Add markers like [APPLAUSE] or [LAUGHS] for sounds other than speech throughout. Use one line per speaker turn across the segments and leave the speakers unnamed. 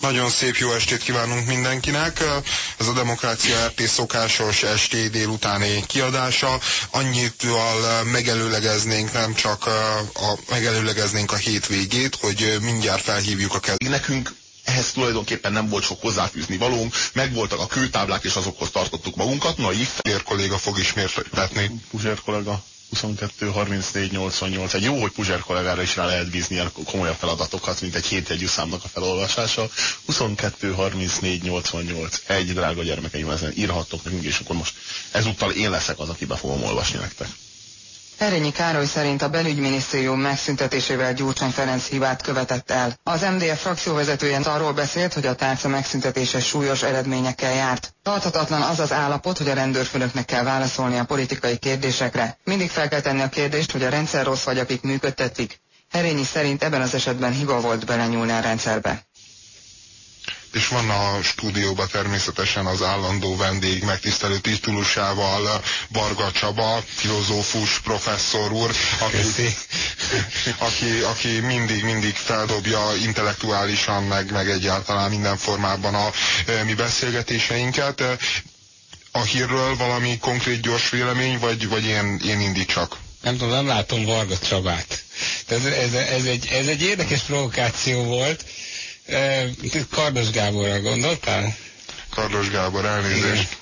Nagyon szép jó estét kívánunk mindenkinek. Ez a Demokrácia RT szokásos esti délutáni kiadása. Annyival megelőlegeznénk nem csak a, megelőlegeznénk a hétvégét, hogy mindjárt felhívjuk a
kedvet. Nekünk ehhez tulajdonképpen nem volt sok hozzáfűzni valónk, megvoltak a kőtáblák, és azokhoz tartottuk magunkat. Na, így
Puzsér kolléga fog ismételtetni.
Puzsér kollega. 22, 34, 88. Egy jó, hogy Puzsér kollégára is rá lehet bízni a komolyabb feladatokat, mint egy hétjegyű számnak a felolvasása. 22, 34, 88. Egy drága gyermekeim, ezen írhattok nekünk, és akkor most ezúttal én leszek az, aki be fogom olvasni nektek.
Erényi Károly szerint a belügyminisztérium megszüntetésével Gyurcsány Ferenc hibát követett el. Az MDF frakcióvezetője arról beszélt, hogy a tárca megszüntetése súlyos eredményekkel járt. Tarthatatlan az az állapot, hogy a rendőrfőnöknek kell válaszolni a politikai kérdésekre. Mindig fel kell tenni a kérdést, hogy a rendszer rossz vagy, akik működtetik. Herényi szerint ebben az esetben hiba volt belenyúlni a rendszerbe
és van a stúdióban természetesen az állandó vendég megtisztelő titulusával Barga Csaba, filozófus professzor úr, aki, [LAUGHS] aki, aki mindig, mindig feldobja intellektuálisan, meg, meg egyáltalán minden formában a e, mi beszélgetéseinket. A hírről valami konkrét gyors vélemény, vagy, vagy én, én indítsak?
Nem tudom, nem látom Varga Csabát. Ez, ez, ez, egy, ez egy érdekes provokáció volt, Kardos Gáborra gondoltál?
Kardos Gábor, elnézést.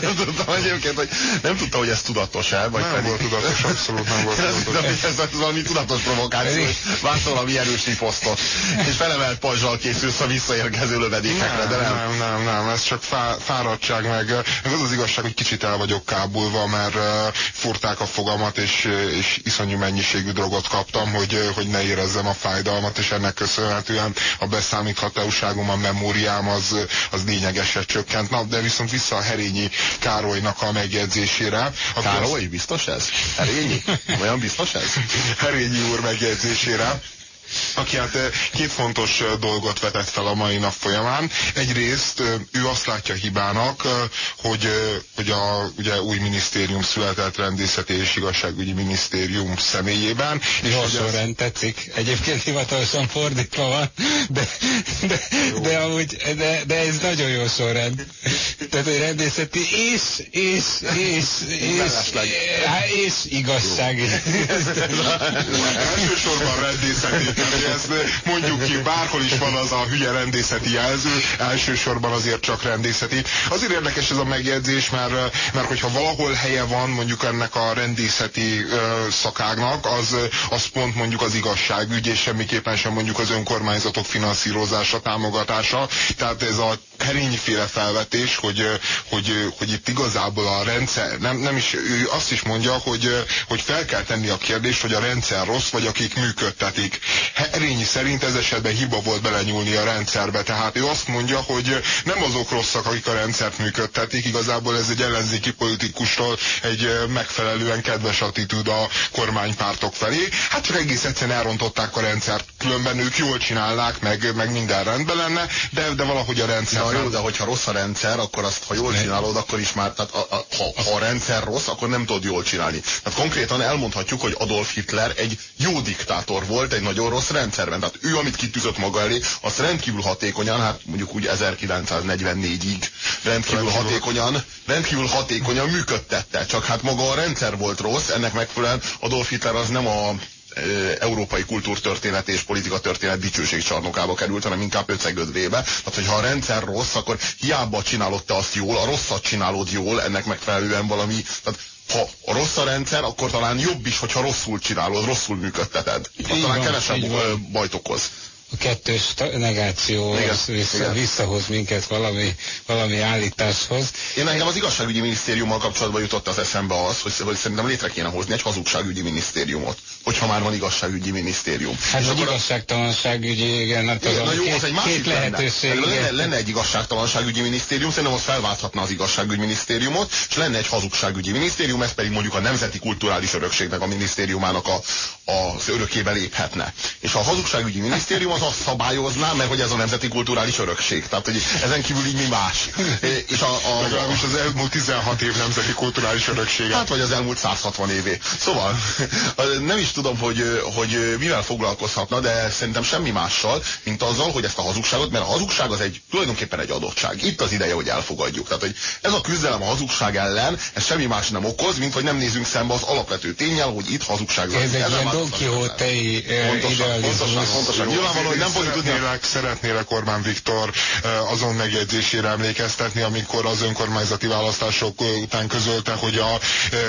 Nem tudtam egyébként, hogy nem tudta, hogy ez tudatos-e,
vagy nem pedig... volt tudatos, abszolút nem volt tudatos.
Nem, ez, ez valami tudatos provokáció, vársz valami erős riposztot, és felemelt pajzsal készülsz a visszaérkező lövedékekre, de nem.
Nem, nem, nem, ez csak fá, fáradtság, meg ez az az igazság, hogy kicsit el vagyok kábulva, mert uh, furták a fogamat, és, és iszonyú mennyiségű drogot kaptam, hogy, hogy ne érezzem a fájdalmat, és ennek köszönhetően a beszámíthatóságom, a memóriám az, az lényegesen csökkent. Na, de viszont vissza a Herényi Károlynak a megjegyzésére.
Károly, biztos ez? Herényi? Olyan biztos ez?
Herényi úr megjegyzésére aki hát két fontos dolgot vetett fel a mai nap folyamán. Egyrészt ő azt látja hibának, hogy, hogy a ugye, új minisztérium született rendészeti és igazságügyi minisztérium személyében.
És sorrend ez... tetszik. Egyébként hivatalosan fordítva van, de, de, de, amúgy, de, de ez nagyon jó sorrend. Tehát, hogy rendészeti és, és, és, és, és, és igazság.
Elsősorban rendészeti ezt mondjuk ki, bárhol is van az a hülye rendészeti jelző, elsősorban azért csak rendészeti. Azért érdekes ez a megjegyzés, mert, mert hogyha valahol helye van mondjuk ennek a rendészeti szakágnak, az, az pont mondjuk az igazságügy, és semmiképpen sem mondjuk az önkormányzatok finanszírozása, támogatása. Tehát ez a herényféle felvetés, hogy, hogy, hogy itt igazából a rendszer, nem, nem is, ő azt is mondja, hogy, hogy fel kell tenni a kérdést, hogy a rendszer rossz, vagy akik működtetik. Herényi szerint ez esetben hiba volt belenyúlni a rendszerbe, tehát ő azt mondja, hogy nem azok rosszak, akik a rendszert működtetik, igazából ez egy ellenzéki politikustól egy megfelelően kedves attitűd a kormánypártok felé. Hát csak egész egyszerűen elrontották a rendszert, különben ők jól csinálnák, meg, meg minden rendben lenne, de, de valahogy a rendszer
jó, de hogyha rossz a rendszer, akkor azt, ha jól csinálod, akkor is már, tehát a, a, ha, ha a rendszer rossz, akkor nem tudod jól csinálni. Tehát konkrétan elmondhatjuk, hogy Adolf Hitler egy jó diktátor volt egy nagyon rossz rendszerben. Tehát ő, amit kitűzött maga elé, azt rendkívül hatékonyan, hát mondjuk úgy 1944-ig rendkívül hatékonyan, rendkívül hatékonyan működtette. Csak hát maga a rendszer volt rossz, ennek megfelelően Adolf Hitler az nem a európai kultúrtörténet és politika történet dicsőségcsarnokába került, hanem inkább öcegödvébe. Tehát, hogyha a rendszer rossz, akkor hiába csinálod te azt jól, a rosszat csinálod jól, ennek megfelelően valami, tehát ha a rossz a rendszer, akkor talán jobb is, hogyha rosszul csinálod, rosszul működteted. Talán kevesebb bajt okoz
a kettős negáció igen, vissza, igen. visszahoz minket valami, valami állításhoz.
Én engem az igazságügyi minisztériummal kapcsolatban jutott az eszembe az, hogy, hogy szerintem létre kéne hozni egy hazugságügyi minisztériumot, hogyha már van igazságügyi minisztérium.
Hát az igazságtalanságügyi, igen, hát az,
na jó,
két,
az egy másik
két lehetőség.
Lenne, lenne, lenne egy igazságtalanságügyi minisztérium, szerintem az felválthatna az igazságügyi minisztériumot, és lenne egy hazugságügyi minisztérium, ez pedig mondjuk a Nemzeti Kulturális Örökségnek a minisztériumának a, az örökébe léphetne. És a hazugságügyi minisztérium az azt szabályozná, mert hogy ez a nemzeti kulturális örökség. Tehát, hogy ezen kívül így mi más. [LAUGHS]
És a, a, Legalábbis az elmúlt 16 év nemzeti kulturális örökség.
Hát, vagy az elmúlt 160 évé. Szóval nem is tudom, hogy, hogy mivel foglalkozhatna, de szerintem semmi mással, mint azzal, hogy ezt a hazugságot, mert a hazugság az egy tulajdonképpen egy adottság. Itt az ideje, hogy elfogadjuk. Tehát, hogy ez a küzdelem a hazugság ellen, ez semmi más nem okoz, mint hogy nem nézünk szembe az alapvető tényel, hogy itt hazugság
van. Ez egy ilyen Don Quixote-i
Pontosan, pontosan. Nyilvánvalóan, hogy nem fogjuk tudni.
Szeretnélek Orbán Viktor azon megjegyzésére emlékeztetni, amikor az önkormányzati választások után közölte, hogy a,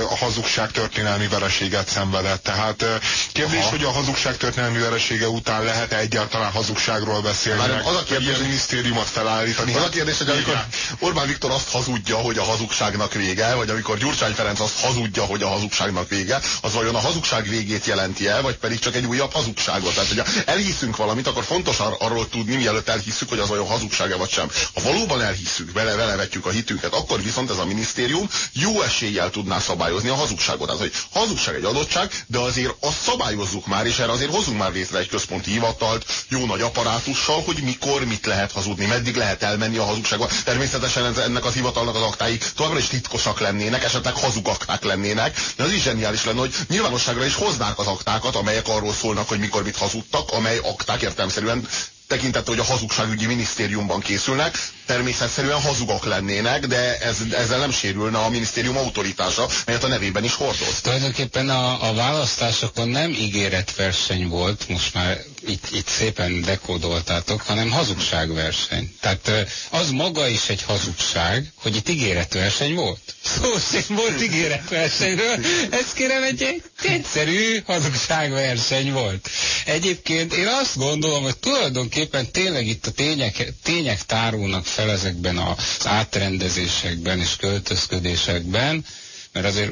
a hazugság történelmi vereséget szenvedett. Tehát kérdés, Aha. hogy a hazugság történelmi veresége után lehet-e egyáltalán hazugságról beszélni? Már
az a kérdés,
hogy minisztériumot felállítani.
Az a kérdés, hogy amikor Orbán Viktor azt hazudja, hogy a hazugságnak vége, vagy amikor Gyurcsány Ferenc azt hazudja, hogy a hazugságnak vége, az vajon a hazugság végét jelenti el, vagy pedig csak egy újabb hazugságot? Tehát, hogyha elhiszünk valamit, akkor fontos ar arról tudni, mielőtt elhiszük, hogy az vajon hazugsága vagy sem. Ha valóban elhiszük, vele, vele vetjük a hitünket, akkor viszont ez a minisztérium jó eséllyel tudná szabályozni a hazugságot. Tehát, hogy hazugság egy adottság, de azért azt szabályozzuk már, és erre azért hozunk már létre egy központi hivatalt, jó nagy apparátussal, hogy mikor mit lehet hazudni, meddig lehet elmenni a hazugságba. Természetesen ennek az hivatalnak az aktái továbbra is titkosak lennének, esetleg hazugakták lennének, de az is zseniális lenne, hogy nyilvánosságra is hoznák az aktákat, amelyek arról szólnak, hogy mikor mit hazudtak, amely akták értelmszerűen tekintette, hogy a hazugságügyi minisztériumban készülnek, természetszerűen hazugok lennének, de ez, ezzel nem sérülne a minisztérium autoritása, melyet a nevében is hordoz.
Tulajdonképpen a, a választásokon nem ígéretverseny volt, most már itt, itt szépen dekódoltátok, hanem hazugságverseny. Tehát az maga is egy hazugság, hogy itt ígéretverseny volt. Szó szerint volt ígéretversenyről, ez kérem egy egyszerű hazugságverseny volt. Egyébként én azt gondolom, hogy tulajdonképpen tényleg itt a tények, tények tárulnak fel ezekben az átrendezésekben és költözködésekben, mert azért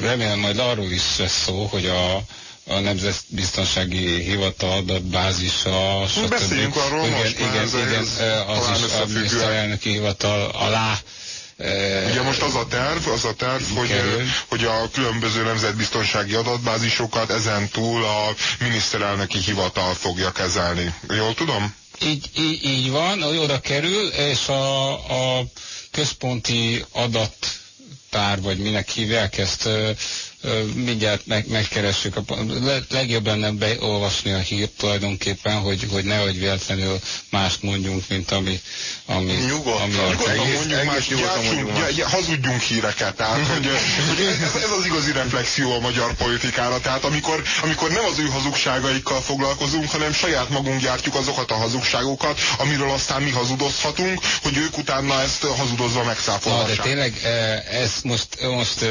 remélem majd arról is lesz szó, hogy a, a Nemzetbiztonsági Hivatal adatbázisa,
stb. Beszéljünk arról igen, most
igen,
ez,
igen, ez az is a miniszterelnöki hivatal alá
Ugye most az a terv, az a terv, hogy, hogy a különböző nemzetbiztonsági adatbázisokat ezen túl a miniszterelnöki hivatal fogja kezelni. Jól tudom?
Így, így, így van, oda kerül, és a, a központi adattár, vagy minek hívják ezt, mindjárt meg, megkeressük. A, legjobb lenne beolvasni a hírt tulajdonképpen, hogy, hogy nehogy véletlenül mást mondjunk, mint ami, ami,
nyugodt, ami nyugodtan mondjuk más, gyártsunk, hazudjunk híreket. Tehát, hogy, hogy ez, ez, az igazi reflexió a magyar politikára. Tehát amikor, amikor nem az ő hazugságaikkal foglalkozunk, hanem saját magunk gyártjuk azokat a hazugságokat, amiről aztán mi hazudozhatunk, hogy ők utána ezt hazudozva megszáfolhassák.
Na, de tényleg ez most, most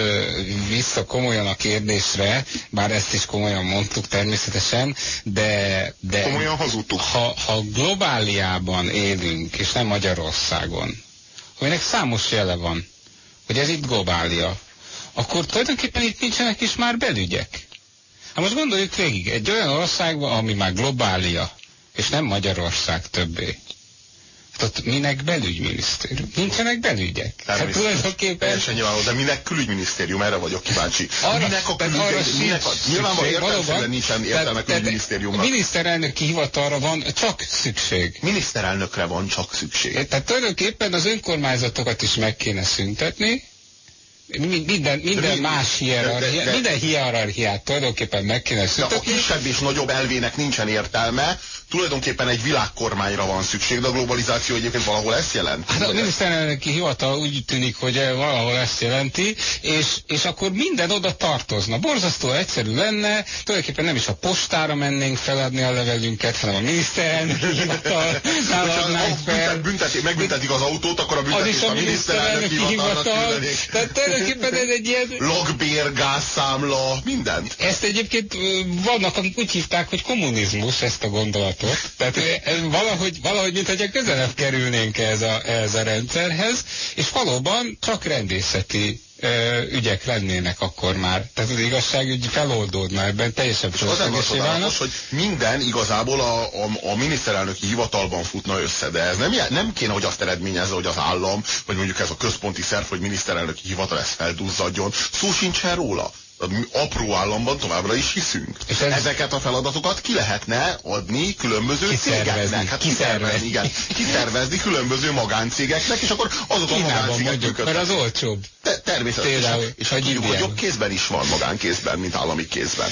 vissza komoly komolyan a kérdésre, bár ezt is komolyan mondtuk természetesen, de... de
komolyan hazudtuk.
Ha, ha globáliában élünk, és nem Magyarországon, aminek számos jele van, hogy ez itt globália, akkor tulajdonképpen itt nincsenek is már belügyek. Hát most gondoljuk végig, egy olyan országban, ami már globália, és nem Magyarország többé, ott minek belügyminisztérium? Nincsenek belügyek. Hát
tulajdonképpen... nyilvánvaló, de minek külügyminisztérium? Erre vagyok kíváncsi. Arra, minek a külügyminisztérium? Nyilvánvalóan értelmesen nincsen értelme külügyminisztériumnak.
A miniszterelnöki hivatalra van csak szükség.
Miniszterelnökre van csak szükség.
Tehát tulajdonképpen az önkormányzatokat is meg kéne szüntetni, minden, minden de, más hierarchiát, minden hierarchiát tulajdonképpen meg kéne szüntetni.
De a kisebb és nagyobb elvének nincsen értelme, tulajdonképpen egy világkormányra van szükség, de a globalizáció egyébként valahol ezt jelent.
Hát a miniszterelnöki hivatal úgy tűnik, hogy valahol ezt jelenti, és, és akkor minden oda tartozna. Borzasztó egyszerű lenne, tulajdonképpen nem is a postára mennénk feladni a levelünket, hanem a miniszterelnöki hivatal [LAUGHS] adnánk
fel. Büntetik, megbüntetik az autót, akkor a büntetést a, a miniszterelnöki hivatal.
Tehát tulajdonképpen ez egy ilyen...
Logbér, gázszámla, mindent.
Ezt egyébként vannak, akik úgy hívták, hogy kommunizmus, ezt a gondolatot gondolatot. Tehát valahogy, valahogy mint hogyha közelebb kerülnénk ez a, ez a rendszerhez, és valóban csak rendészeti ügyek lennének akkor már. Tehát az igazságügy feloldódna ebben, teljesen
fölöslegesé válna. hogy minden igazából a, a, a miniszterelnöki hivatalban futna össze, de ez nem, nem kéne, hogy azt eredményezze, hogy az állam, vagy mondjuk ez a központi szerv, hogy miniszterelnöki hivatal ezt felduzzadjon. Szó sincsen róla apró államban továbbra is hiszünk. És ez... Ezeket a feladatokat ki lehetne adni különböző cégeknek. Hát kiszervezni, igen. Kiszervezni különböző magáncégeknek, és akkor azok Kínában a magáncégek
mert az olcsóbb.
Te, természetesen. És, és hát tudjuk, hogy jobb kézben is van magánkézben, mint állami kézben.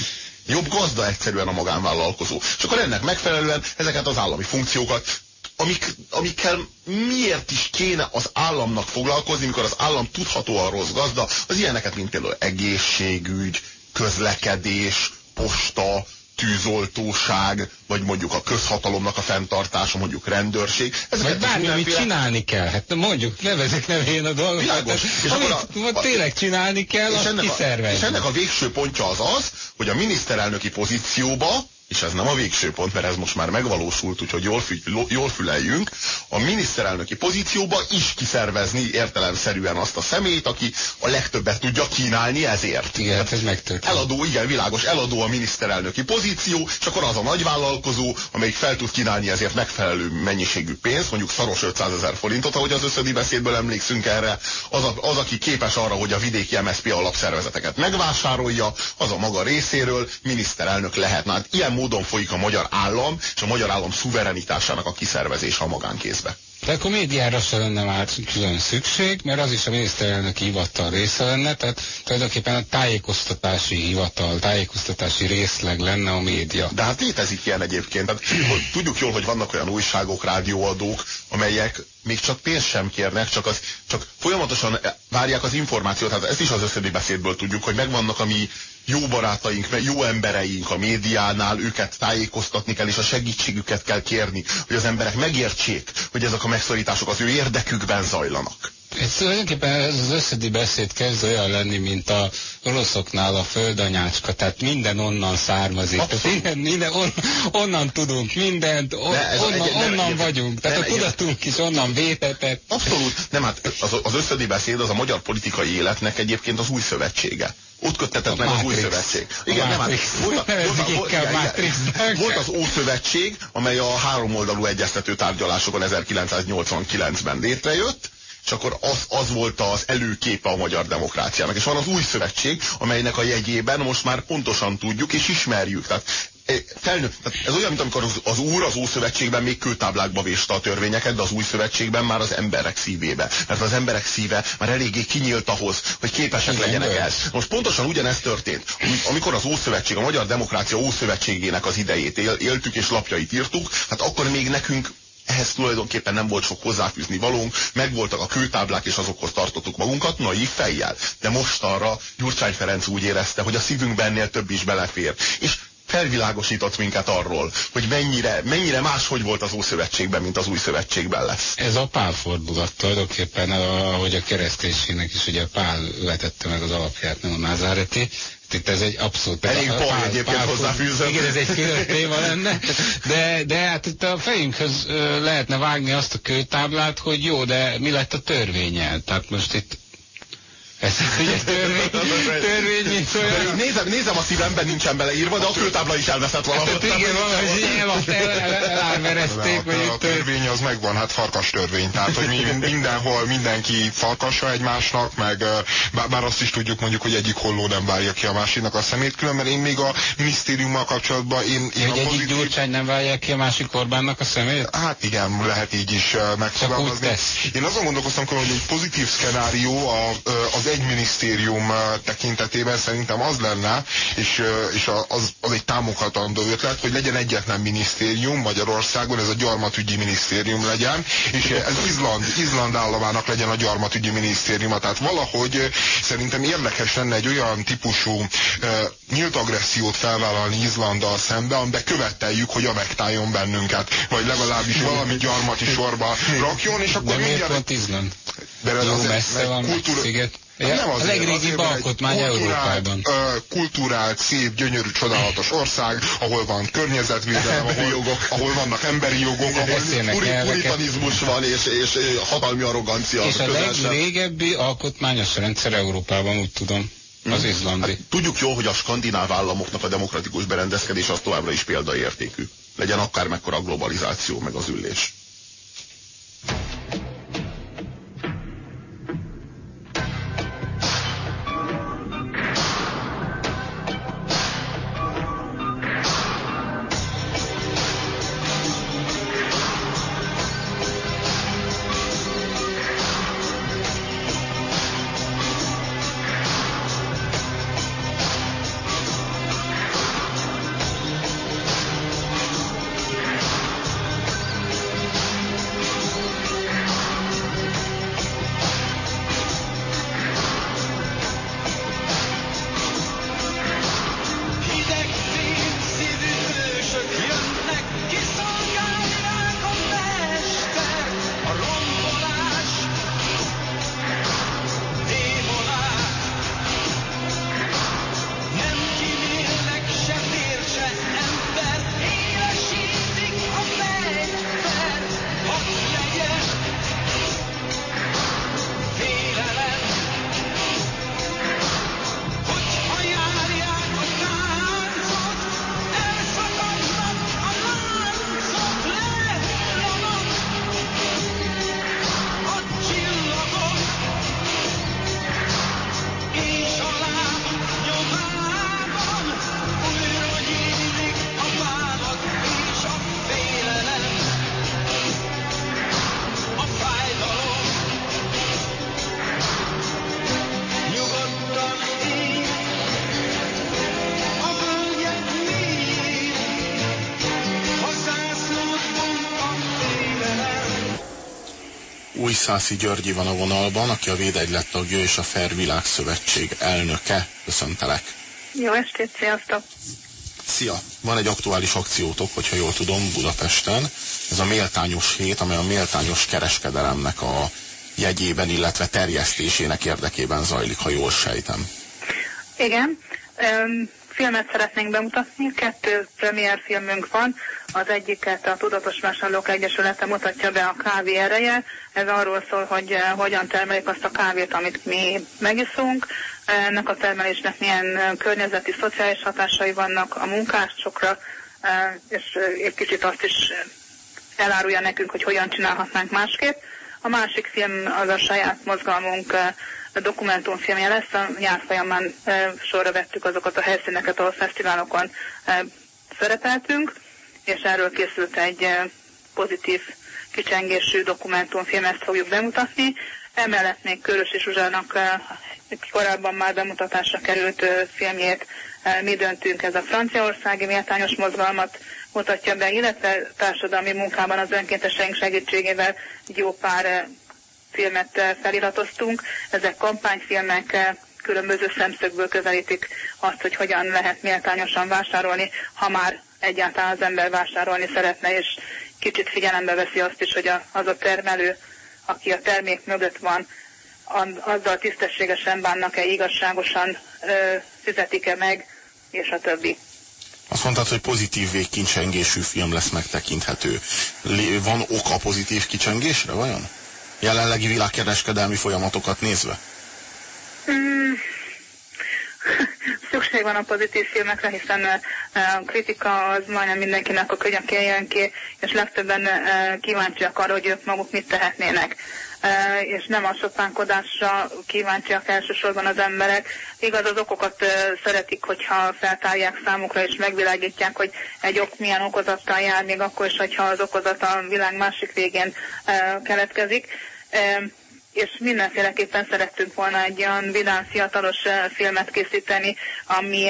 Jobb gazda egyszerűen a magánvállalkozó. És akkor ennek megfelelően ezeket az állami funkciókat amik, amikkel miért is kéne az államnak foglalkozni, mikor az állam tudhatóan rossz gazda, az ilyeneket, mint például egészségügy, közlekedés, posta, tűzoltóság, vagy mondjuk a közhatalomnak a fenntartása, mondjuk rendőrség.
Ezeket vagy bármi, mindenféle... amit csinálni kell. Hát mondjuk, nevezek nevén a dolgokat. Világos. És amit akkor a, tényleg csinálni kell, és azt ennek, a,
és ennek a végső pontja az az, hogy a miniszterelnöki pozícióba és ez nem a végső pont, mert ez most már megvalósult, úgyhogy jól, fü jól füleljünk, a miniszterelnöki pozícióba is kiszervezni értelemszerűen azt a szemét, aki a legtöbbet tudja kínálni ezért.
Igen, hát ez megtörtént.
Eladó, igen, világos, eladó a miniszterelnöki pozíció, és akkor az a nagyvállalkozó, amelyik fel tud kínálni ezért megfelelő mennyiségű pénzt, mondjuk szaros 500 ezer forintot, ahogy az összödi beszédből emlékszünk erre, az, a, az, aki képes arra, hogy a vidéki MSZP alapszervezeteket megvásárolja, az a maga részéről miniszterelnök lehet. Na, hát ilyen módon folyik a magyar állam és a magyar állam szuverenitásának a kiszervezése a magánkézbe.
De akkor médiára se lenne már külön szükség, mert az is a miniszterelnöki hivatal része lenne, tehát tulajdonképpen a tájékoztatási hivatal, tájékoztatási részleg lenne a média.
De hát létezik ilyen egyébként. Tehát, hogy tudjuk jól, hogy vannak olyan újságok, rádióadók, amelyek még csak pénzt sem kérnek, csak, az, csak folyamatosan várják az információt. Hát ezt is az összedi beszédből tudjuk, hogy megvannak a mi jó barátaink, jó embereink a médiánál, őket tájékoztatni kell, és a segítségüket kell kérni, hogy az emberek megértsék, hogy ezek a megszorítások az ő érdekükben zajlanak.
Ez tulajdonképpen ez az összedi beszéd kezd olyan lenni, mint a oroszoknál a földanyácska, tehát minden onnan származik. Tehát minden, minden on, onnan tudunk mindent, on, onnan, egy, onnan nem, vagyunk. Tehát nem, a tudatunk is onnan vétetett.
Abszolút. Nem, hát az, az összedi beszéd az a magyar politikai életnek egyébként az új szövetsége ott köttetett meg az új szövetség.
Igen, nem, hát, volt, volt, volt
az Ószövetség, amely a háromoldalú egyeztető tárgyalásokon 1989-ben létrejött, és akkor az, az volt az előképe a magyar demokráciának. És van az új szövetség, amelynek a jegyében most már pontosan tudjuk és ismerjük. Tehát felnő, ez olyan, mint amikor az, az úr az Ószövetségben még kőtáblákba véste a törvényeket, de az új szövetségben már az emberek szívébe. Mert az emberek szíve már eléggé kinyílt ahhoz, hogy képesek Igen, legyenek el. Most pontosan ugyanezt történt. Amikor az Ószövetség, a Magyar Demokrácia Ószövetségének az idejét él, éltük és lapjait írtuk, hát akkor még nekünk ehhez tulajdonképpen nem volt sok hozzáfűzni valónk, megvoltak a kőtáblák, és azokhoz tartottuk magunkat, naív fejjel. De most arra Gyurcsány Ferenc úgy érezte, hogy a szívünkben ennél több is belefér. És felvilágosított minket arról, hogy mennyire, mennyire máshogy volt az Ószövetségben, mint az Új Szövetségben lesz.
Ez a Pál fordulat tulajdonképpen, ahogy a kereszténységnek is ugye Pál vetette meg az alapját, nem a Názáreti, itt ez egy abszolút...
Elég pár, pár egyébként hozzáfűzöm.
Igen, ez egy külön téma lenne, de, de hát itt a fejünkhöz lehetne vágni azt a kőtáblát, hogy jó, de mi lett a törvényel? Tehát most itt ez [LAUGHS] egy törvény, [LAUGHS] törvény, mint olyan.
Nézem, nézem a szívemben nincsen beleírva, de a kőtábla is elveszett valahol. Hát,
igen, valahogy elárverezték,
hogy A törvény az megvan, hát farkas törvény. Tehát, hogy mi, mindenhol mindenki farkassa egymásnak, meg bár azt is tudjuk mondjuk, hogy egyik holló nem várja ki a másiknak a szemét, különben én még a minisztériummal kapcsolatban én, én
hogy a egyik gyurcsány nem várja ki a másik Orbánnak a szemét?
Hát igen, lehet így is megfogalmazni. Én azon gondolkoztam, hogy egy pozitív szkenárió az egy minisztérium tekintetében szerintem az lenne, és, és az, az egy támogatandó ötlet, hogy legyen egyetlen minisztérium Magyarországon, ez a gyarmatügyi minisztérium legyen, és ez Izland, Izland államának legyen a gyarmatügyi minisztériuma. Tehát valahogy szerintem érdekes lenne egy olyan típusú nyílt agressziót felvállalni Izlanddal szembe, amiben követeljük, hogy amektáljon bennünket, vagy legalábbis valami gyarmati sorba rakjon, és akkor
De miért pont Izland? De Jó, az, messze van, kultúra... sziget. Ja, nem azért, a legrégibb alkotmány Európában.
Kulturált, szép, gyönyörű, csodálatos ország, ahol van környezetvédelem, ahol, [LAUGHS] jogok. ahol vannak emberi jogok, ahol puri, puritanizmus van, és, és hatalmi arrogancia.
És a legrégebbi alkotmányos rendszer Európában, úgy tudom. Az hm. izlandi. Hát,
tudjuk jól, hogy a skandináv államoknak a demokratikus berendezkedés az továbbra is példaértékű. Legyen akár mekkora a globalizáció, meg az ülés. Új Szászi Györgyi van a vonalban, aki a Védegylet tagja és a Fair Világszövetség elnöke. Köszöntelek.
Jó estét, sziasztok!
Szia! Van egy aktuális akciótok, hogyha jól tudom, Budapesten. Ez a méltányos hét, amely a méltányos kereskedelemnek a jegyében, illetve terjesztésének érdekében zajlik, ha jól sejtem.
Igen. Um, filmet szeretnénk bemutatni. Kettő premier filmünk van. Az egyiket a Tudatos Vásárlók Egyesülete mutatja be a kávé ereje. Ez arról szól, hogy uh, hogyan termelik azt a kávét, amit mi megiszunk. Ennek a termelésnek milyen környezeti, szociális hatásai vannak a munkásokra, uh, és egy kicsit azt is elárulja nekünk, hogy hogyan csinálhatnánk másképp. A másik film az a saját mozgalmunk dokumentumfilmje lesz, a nyár folyamán sorra vettük azokat a helyszíneket, ahol fesztiválokon szerepeltünk, és erről készült egy pozitív kicsengésű dokumentumfilm, ezt fogjuk bemutatni. Emellett még Körösi Zsuzsának korábban már bemutatásra került filmjét Mi döntünk, ez a franciaországi méltányos mozgalmat mutatja be, illetve társadalmi munkában az önkénteseink segítségével jó pár filmet feliratoztunk. Ezek kampányfilmek, különböző szemszögből közelítik azt, hogy hogyan lehet méltányosan vásárolni, ha már egyáltalán az ember vásárolni szeretne, és kicsit figyelembe veszi azt is, hogy az a termelő, aki a termék mögött van, azzal tisztességesen bánnak-e, igazságosan fizetik-e meg, és a többi.
Azt mondtad, hogy pozitív végkincsengésű film lesz megtekinthető. Van oka pozitív kicsengésre, vajon? Jelenlegi világkereskedelmi folyamatokat nézve?
Mm. [LAUGHS] Szükség van a pozitív filmekre, hiszen a kritika az majdnem mindenkinek a könyökén jön ki, és legtöbben kíváncsiak arra, hogy ők maguk mit tehetnének és nem a sopánkodásra kíváncsiak elsősorban az emberek. Igaz, az okokat szeretik, hogyha feltárják számukra és megvilágítják, hogy egy ok milyen okozattal jár, még akkor is, hogyha az okozat a világ másik végén keletkezik és mindenféleképpen szerettünk volna egy olyan vidám fiatalos filmet készíteni, ami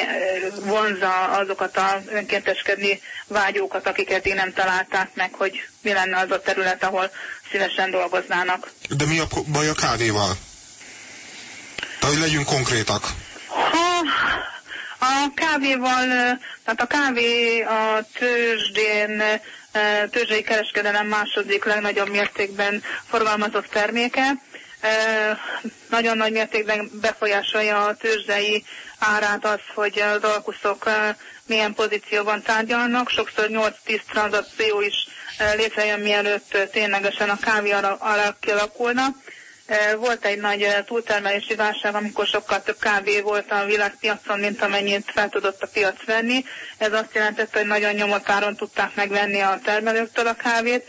vonza azokat az önkénteskedni vágyókat, akiket én nem találták meg, hogy mi lenne az a terület, ahol szívesen dolgoznának.
De mi a baj a kávéval? Tehát, hogy legyünk konkrétak.
Ha, a kávéval, tehát a kávé a tőzsdén, tőzsdei kereskedelem második legnagyobb mértékben forgalmazott terméke. Nagyon nagy mértékben befolyásolja a tőzsdei árát az, hogy az alkuszok milyen pozícióban tárgyalnak. Sokszor 8-10 tranzakció is létrejön, mielőtt ténylegesen a kávé alakulna. Volt egy nagy túltermelési válság, amikor sokkal több kávé volt a világpiacon, mint amennyit fel tudott a piac venni. Ez azt jelentette, hogy nagyon nyomott áron tudták megvenni a termelőktől a kávét,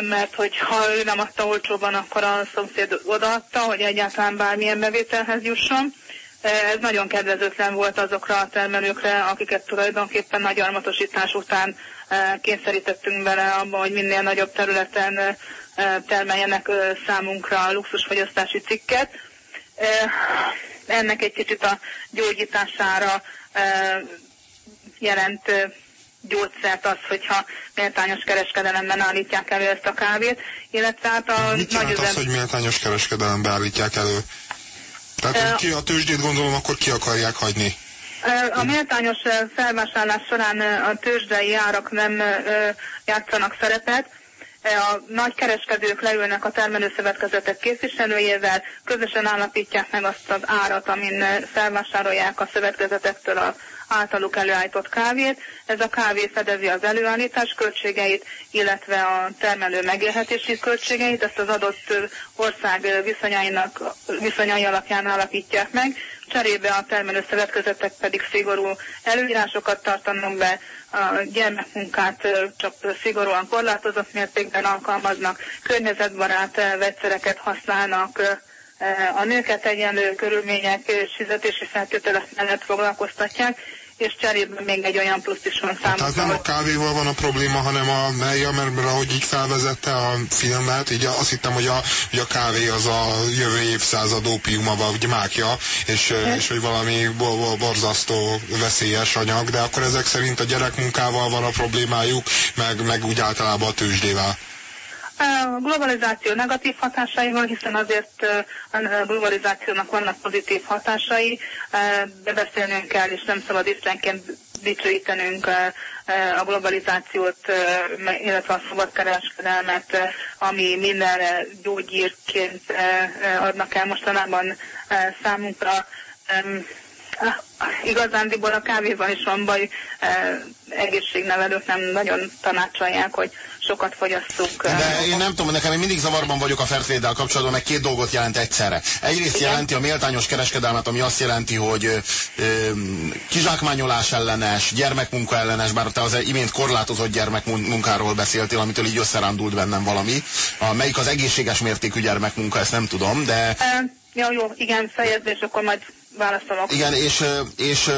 mert hogy ha ő nem adta olcsóban, akkor a szomszéd odaadta, hogy egyáltalán bármilyen bevételhez jusson. Ez nagyon kedvezőtlen volt azokra a termelőkre, akiket tulajdonképpen nagy armatosítás után kényszerítettünk bele abba, hogy minél nagyobb területen termeljenek számunkra luxusfogyasztási cikket. Ennek egy kicsit a gyógyítására jelent gyógyszert az, hogyha méltányos kereskedelemben állítják elő ezt a kávét, illetve hát a
Mit nagy üzem... az, hogy méltányos kereskedelemben állítják elő? Tehát, uh, ki a tőzsdét gondolom, akkor ki akarják hagyni?
A méltányos felvásárlás során a tőzsdei árak nem játszanak szerepet, a nagy kereskedők leülnek a termelőszövetkezetek képviselőjével, közösen állapítják meg azt az árat, amin felvásárolják a szövetkezetektől a általuk előállított kávét. Ez a kávé fedezi az előállítás költségeit, illetve a termelő megélhetési költségeit, ezt az adott ország viszonyainak, viszonyai alapján állapítják meg. Cserébe a termelő szövetkezetek pedig szigorú előírásokat tartanak be, a gyermekmunkát csak szigorúan korlátozott mértékben alkalmaznak, környezetbarát vegyszereket használnak, a nőket egyenlő körülmények és fizetési feltételek mellett foglalkoztatják, és cserében még egy olyan plusz is van számomra.
Tehát nem a kávéval van a probléma, hanem a melja, mert, mert ahogy így felvezette a filmet, így azt hittem, hogy a, hogy a kávé az a jövő évszázad ópiuma, vagy mákja, és, és hogy valami borzasztó veszélyes anyag, de akkor ezek szerint a gyerekmunkával van a problémájuk, meg, meg úgy általában a tőzsdével.
A globalizáció negatív hatásaival, hiszen azért a globalizációnak vannak pozitív hatásai, de beszélnünk kell, és nem szabad istenként dicsőítenünk a globalizációt, illetve a szabadkereskedelmet, ami mindenre gyógyírként adnak el mostanában számunkra. Igazándiból a kávéban is van baj, egészségnevelők nem nagyon tanácsolják, hogy sokat fogyasszuk.
De én nem tudom, nekem én mindig zavarban vagyok a Fairtrade-del kapcsolatban, meg két dolgot jelent egyszerre. Egyrészt Igen. jelenti a méltányos kereskedelmet, ami azt jelenti, hogy ö, kizsákmányolás ellenes, gyermekmunka ellenes, bár te az imént korlátozott gyermekmunkáról beszéltél, amitől így összerándult bennem valami. A, melyik az egészséges mértékű gyermekmunka, ezt nem tudom, de...
E, jó, jó, igen, fejezés, akkor majd válaszolok.
Igen, és, és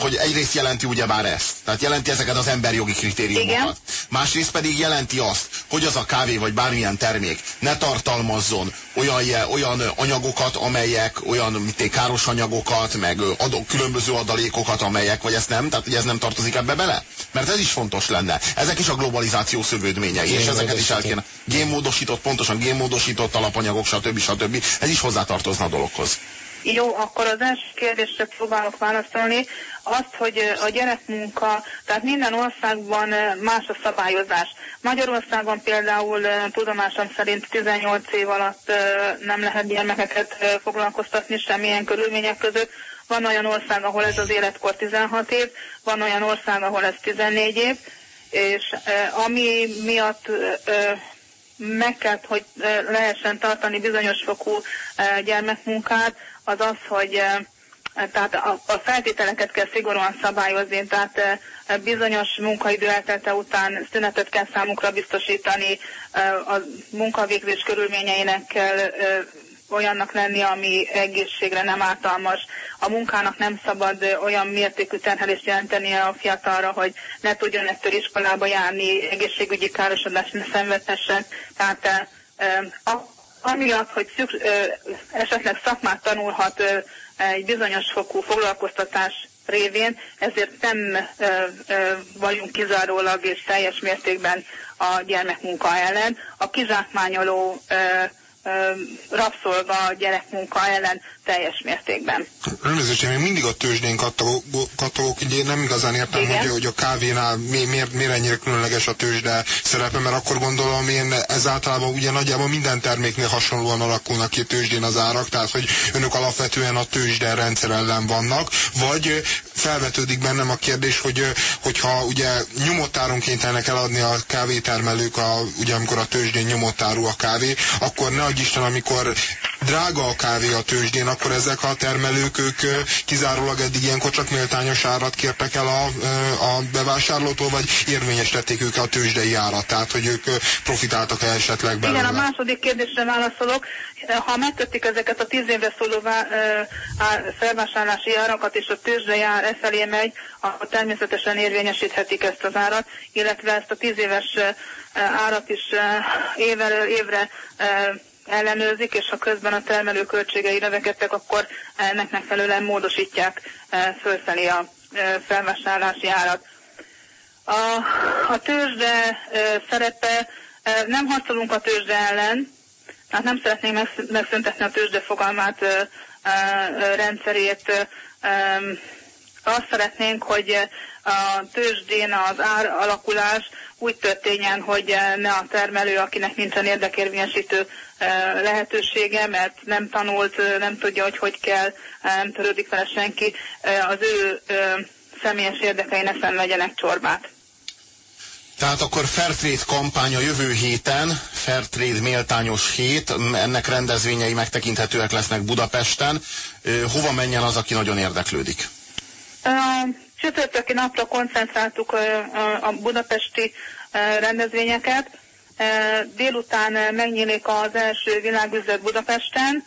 hogy egyrészt jelenti ugyebár ezt, tehát jelenti ezeket az emberjogi kritériumokat. Igen. Másrészt pedig jelenti azt, hogy az a kávé vagy bármilyen termék ne tartalmazzon olyan, olyan anyagokat, amelyek olyan, mint káros anyagokat, meg adok, különböző adalékokat, amelyek, vagy ezt nem, tehát hogy ez nem tartozik ebbe bele? Mert ez is fontos lenne. Ezek is a globalizáció szövődményei, és ezeket is el kéne. Génmódosított, pontosan génmódosított alapanyagok, stb. stb. Ez is hozzátartozna a dologhoz.
Jó, akkor az első kérdésre próbálok válaszolni. Azt, hogy a gyerekmunka, tehát minden országban más a szabályozás. Magyarországon például tudomásom szerint 18 év alatt nem lehet gyermekeket foglalkoztatni semmilyen körülmények között. Van olyan ország, ahol ez az életkor 16 év, van olyan ország, ahol ez 14 év, és ami miatt meg kell, hogy lehessen tartani bizonyos fokú gyermekmunkát, az az, hogy tehát a, feltételeket kell szigorúan szabályozni, tehát bizonyos munkaidő eltelte után szünetet kell számukra biztosítani, a munkavégzés körülményeinek kell olyannak lenni, ami egészségre nem ártalmas. A munkának nem szabad olyan mértékű terhelést jelentenie a fiatalra, hogy ne tudjon ettől iskolába járni, egészségügyi károsodást ne szenvedhessen. Tehát amiatt, hogy szüks, ö, esetleg szakmát tanulhat ö, egy bizonyos fokú foglalkoztatás révén, ezért nem ö, ö, vagyunk kizárólag és teljes mértékben a gyermekmunka ellen. A kizsákmányoló ö, rabszolga gyerekmunka ellen teljes mértékben.
Elnézést, én még mindig a tőzsdén kattogok, így én nem igazán értem, hogy, hogy a kávénál mi, miért, miért ennyire különleges a tőzsde szerepe, mert akkor gondolom én ez általában ugye nagyjából minden terméknél hasonlóan alakulnak ki tőzsdén az árak, tehát hogy önök alapvetően a tőzsde rendszer ellen vannak, vagy felvetődik bennem a kérdés, hogy hogyha ugye nyomottáron kénytelenek eladni a kávétermelők, a, ugye amikor a tőzsdén nyomottárú a kávé, akkor ne Isten, amikor drága a kávé a tőzsdén, akkor ezek a termelők, ők kizárólag eddig ilyenkor csak méltányos árat kértek el a, a bevásárlótól, vagy érvényesítették ők a tőzsdei árat, tehát hogy ők profitáltak -e esetleg belőle?
Igen, a második kérdésre válaszolok. Ha megkötik ezeket a tíz évre szóló felvásárlási árakat, és a tőzsdei ár e felé megy, akkor természetesen érvényesíthetik ezt az árat, illetve ezt a tíz éves árat is évről évre ellenőrzik, és ha közben a termelő költségei növekedtek, akkor ennek megfelelően módosítják fölfelé a felvásárlási árat. A, a tőzsde szerepe, nem harcolunk a tőzsde ellen, tehát nem szeretnénk megszüntetni a tőzsde fogalmát, rendszerét. Azt szeretnénk, hogy a tőzsdén az ár alakulás úgy történjen, hogy ne a termelő, akinek nincsen érdekérvényesítő lehetősége, mert nem tanult, nem tudja, hogy hogy kell, nem törődik vele senki, az ő személyes érdekei ne szenvedjenek csorbát.
Tehát akkor Fairtrade kampány a jövő héten, Fairtrade méltányos hét, ennek rendezvényei megtekinthetőek lesznek Budapesten. Hova menjen az, aki nagyon érdeklődik?
Csütörtöki napra koncentráltuk a budapesti rendezvényeket. Délután megnyílik az első világüzlet Budapesten.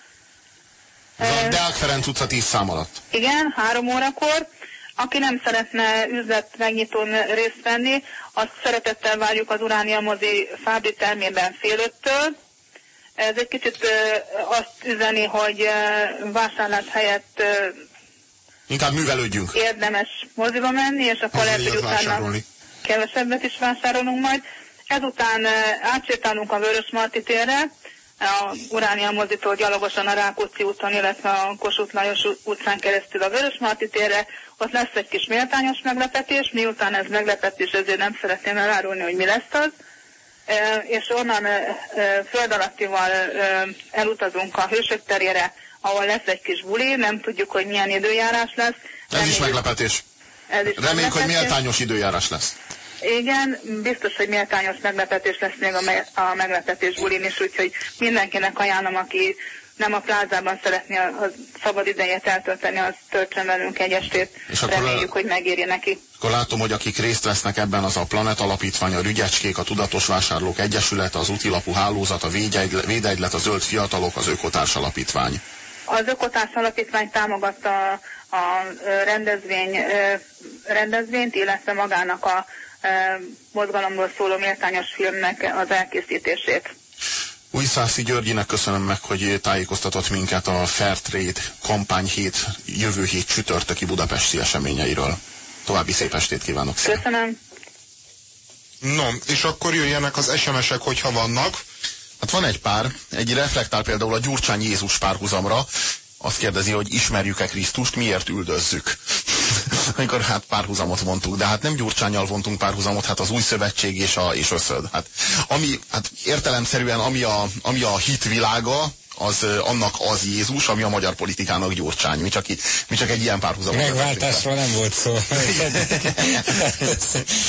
A Deák Ferenc utca 10 szám alatt.
Igen, három órakor. Aki nem szeretne üzlet megnyitón részt venni, azt szeretettel várjuk az Uránia mozi Fábri termében fél öttől. Ez egy kicsit azt üzeni, hogy vásárlás helyett
Inkább művelődjünk.
Érdemes moziba menni, és akkor lehet, hogy utána kevesebbet is vásárolunk majd. Ezután átsétálunk a Vörösmarty térre, a Uránia mozitól gyalogosan a Rákóczi úton, illetve a Kossuth Lajos utcán keresztül a Vörösmarty térre. Ott lesz egy kis méltányos meglepetés, miután ez meglepetés, ezért nem szeretném elárulni, hogy mi lesz az. És onnan föld alattival elutazunk a Hősök terére, ahol lesz egy kis buli, nem tudjuk, hogy milyen időjárás lesz.
Ez is meglepetés.
Ez is
Reméljük, hogy méltányos időjárás lesz.
Igen, biztos, hogy méltányos meglepetés lesz még a, me a meglepetés bulin is, úgyhogy mindenkinek ajánlom, aki nem a plázában szeretné a, a szabad idejét eltölteni, az töltsön velünk egy estét.
És akkor
Reméljük, hogy megéri neki.
Akkor látom, hogy akik részt vesznek ebben, az a Planet Alapítvány, a Rügyecskék, a Tudatos Vásárlók Egyesülete, az Útilapú Hálózat, a Védegylet, a Zöld Fiatalok, az Ökotárs Alapítvány.
Az Ökotárs Alapítvány támogatta a ö, rendezvény, rendezvényt, illetve magának a mozgalomról szóló méltányos filmnek az elkészítését.
Újszászi Györgyinek köszönöm meg, hogy tájékoztatott minket a Fairtrade kampány hét, jövő hét csütörtöki budapesti eseményeiről. További szép estét kívánok szépen.
Köszönöm.
No, és akkor jöjjenek az SMS-ek, hogyha vannak.
Hát van egy pár, egy reflektál például a Gyurcsány Jézus párhuzamra, azt kérdezi, hogy ismerjük-e Krisztust, miért üldözzük? [LAUGHS] Amikor hát párhuzamot vontunk, de hát nem Gyurcsányjal vontunk párhuzamot, hát az új szövetség és, a, és összöd. Hát, ami, hát értelemszerűen ami a, ami a hitvilága, az annak az Jézus, ami a magyar politikának Gyurcsány. Mi csak, mi csak egy ilyen párhuzamot.
Megváltásról nem volt szó.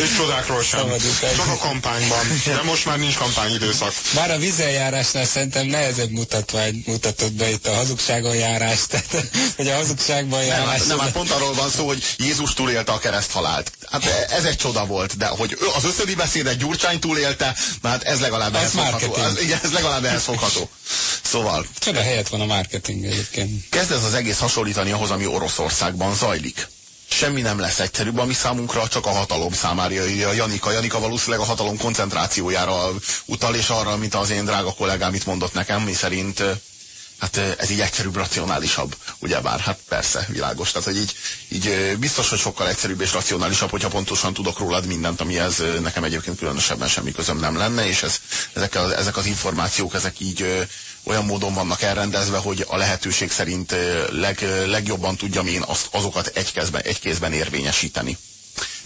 És csodákról sem. Csak a kampányban. De most már nincs kampányidőszak.
Bár a vizeljárásnál szerintem nehezebb mutatvány mutatott be itt a hazugságon járást. Tehát, hogy a hazugságban
Nem,
járás.
hát, nem, hát pont arról van szó, hogy Jézus túlélte a kereszthalált. Hát ez egy csoda volt, de hogy az összödi beszédet Gyurcsány túlélte, hát ez legalább
Az
ehhez fogható. Ez, igen, ez legalább ehhez fogható. Szóval,
Csoda helyett van a marketing egyébként.
kezd ez az egész hasonlítani ahhoz, ami Oroszországban zajlik. Semmi nem lesz egyszerűbb, ami számunkra csak a hatalom számára írja a Janika. Janika valószínűleg a hatalom koncentrációjára utal, és arra, mint az én drága kollégám itt mondott nekem, mi szerint hát ez így egyszerűbb, racionálisabb, ugyebár, hát persze, világos. Tehát, hogy így, így biztos, hogy sokkal egyszerűbb és racionálisabb, hogyha pontosan tudok rólad mindent, amihez nekem egyébként különösebben semmi közöm nem lenne, és ez, ezek, a, ezek az információk, ezek így olyan módon vannak elrendezve, hogy a lehetőség szerint leg, legjobban tudjam én azt, azokat egy kézben, egy kézben érvényesíteni.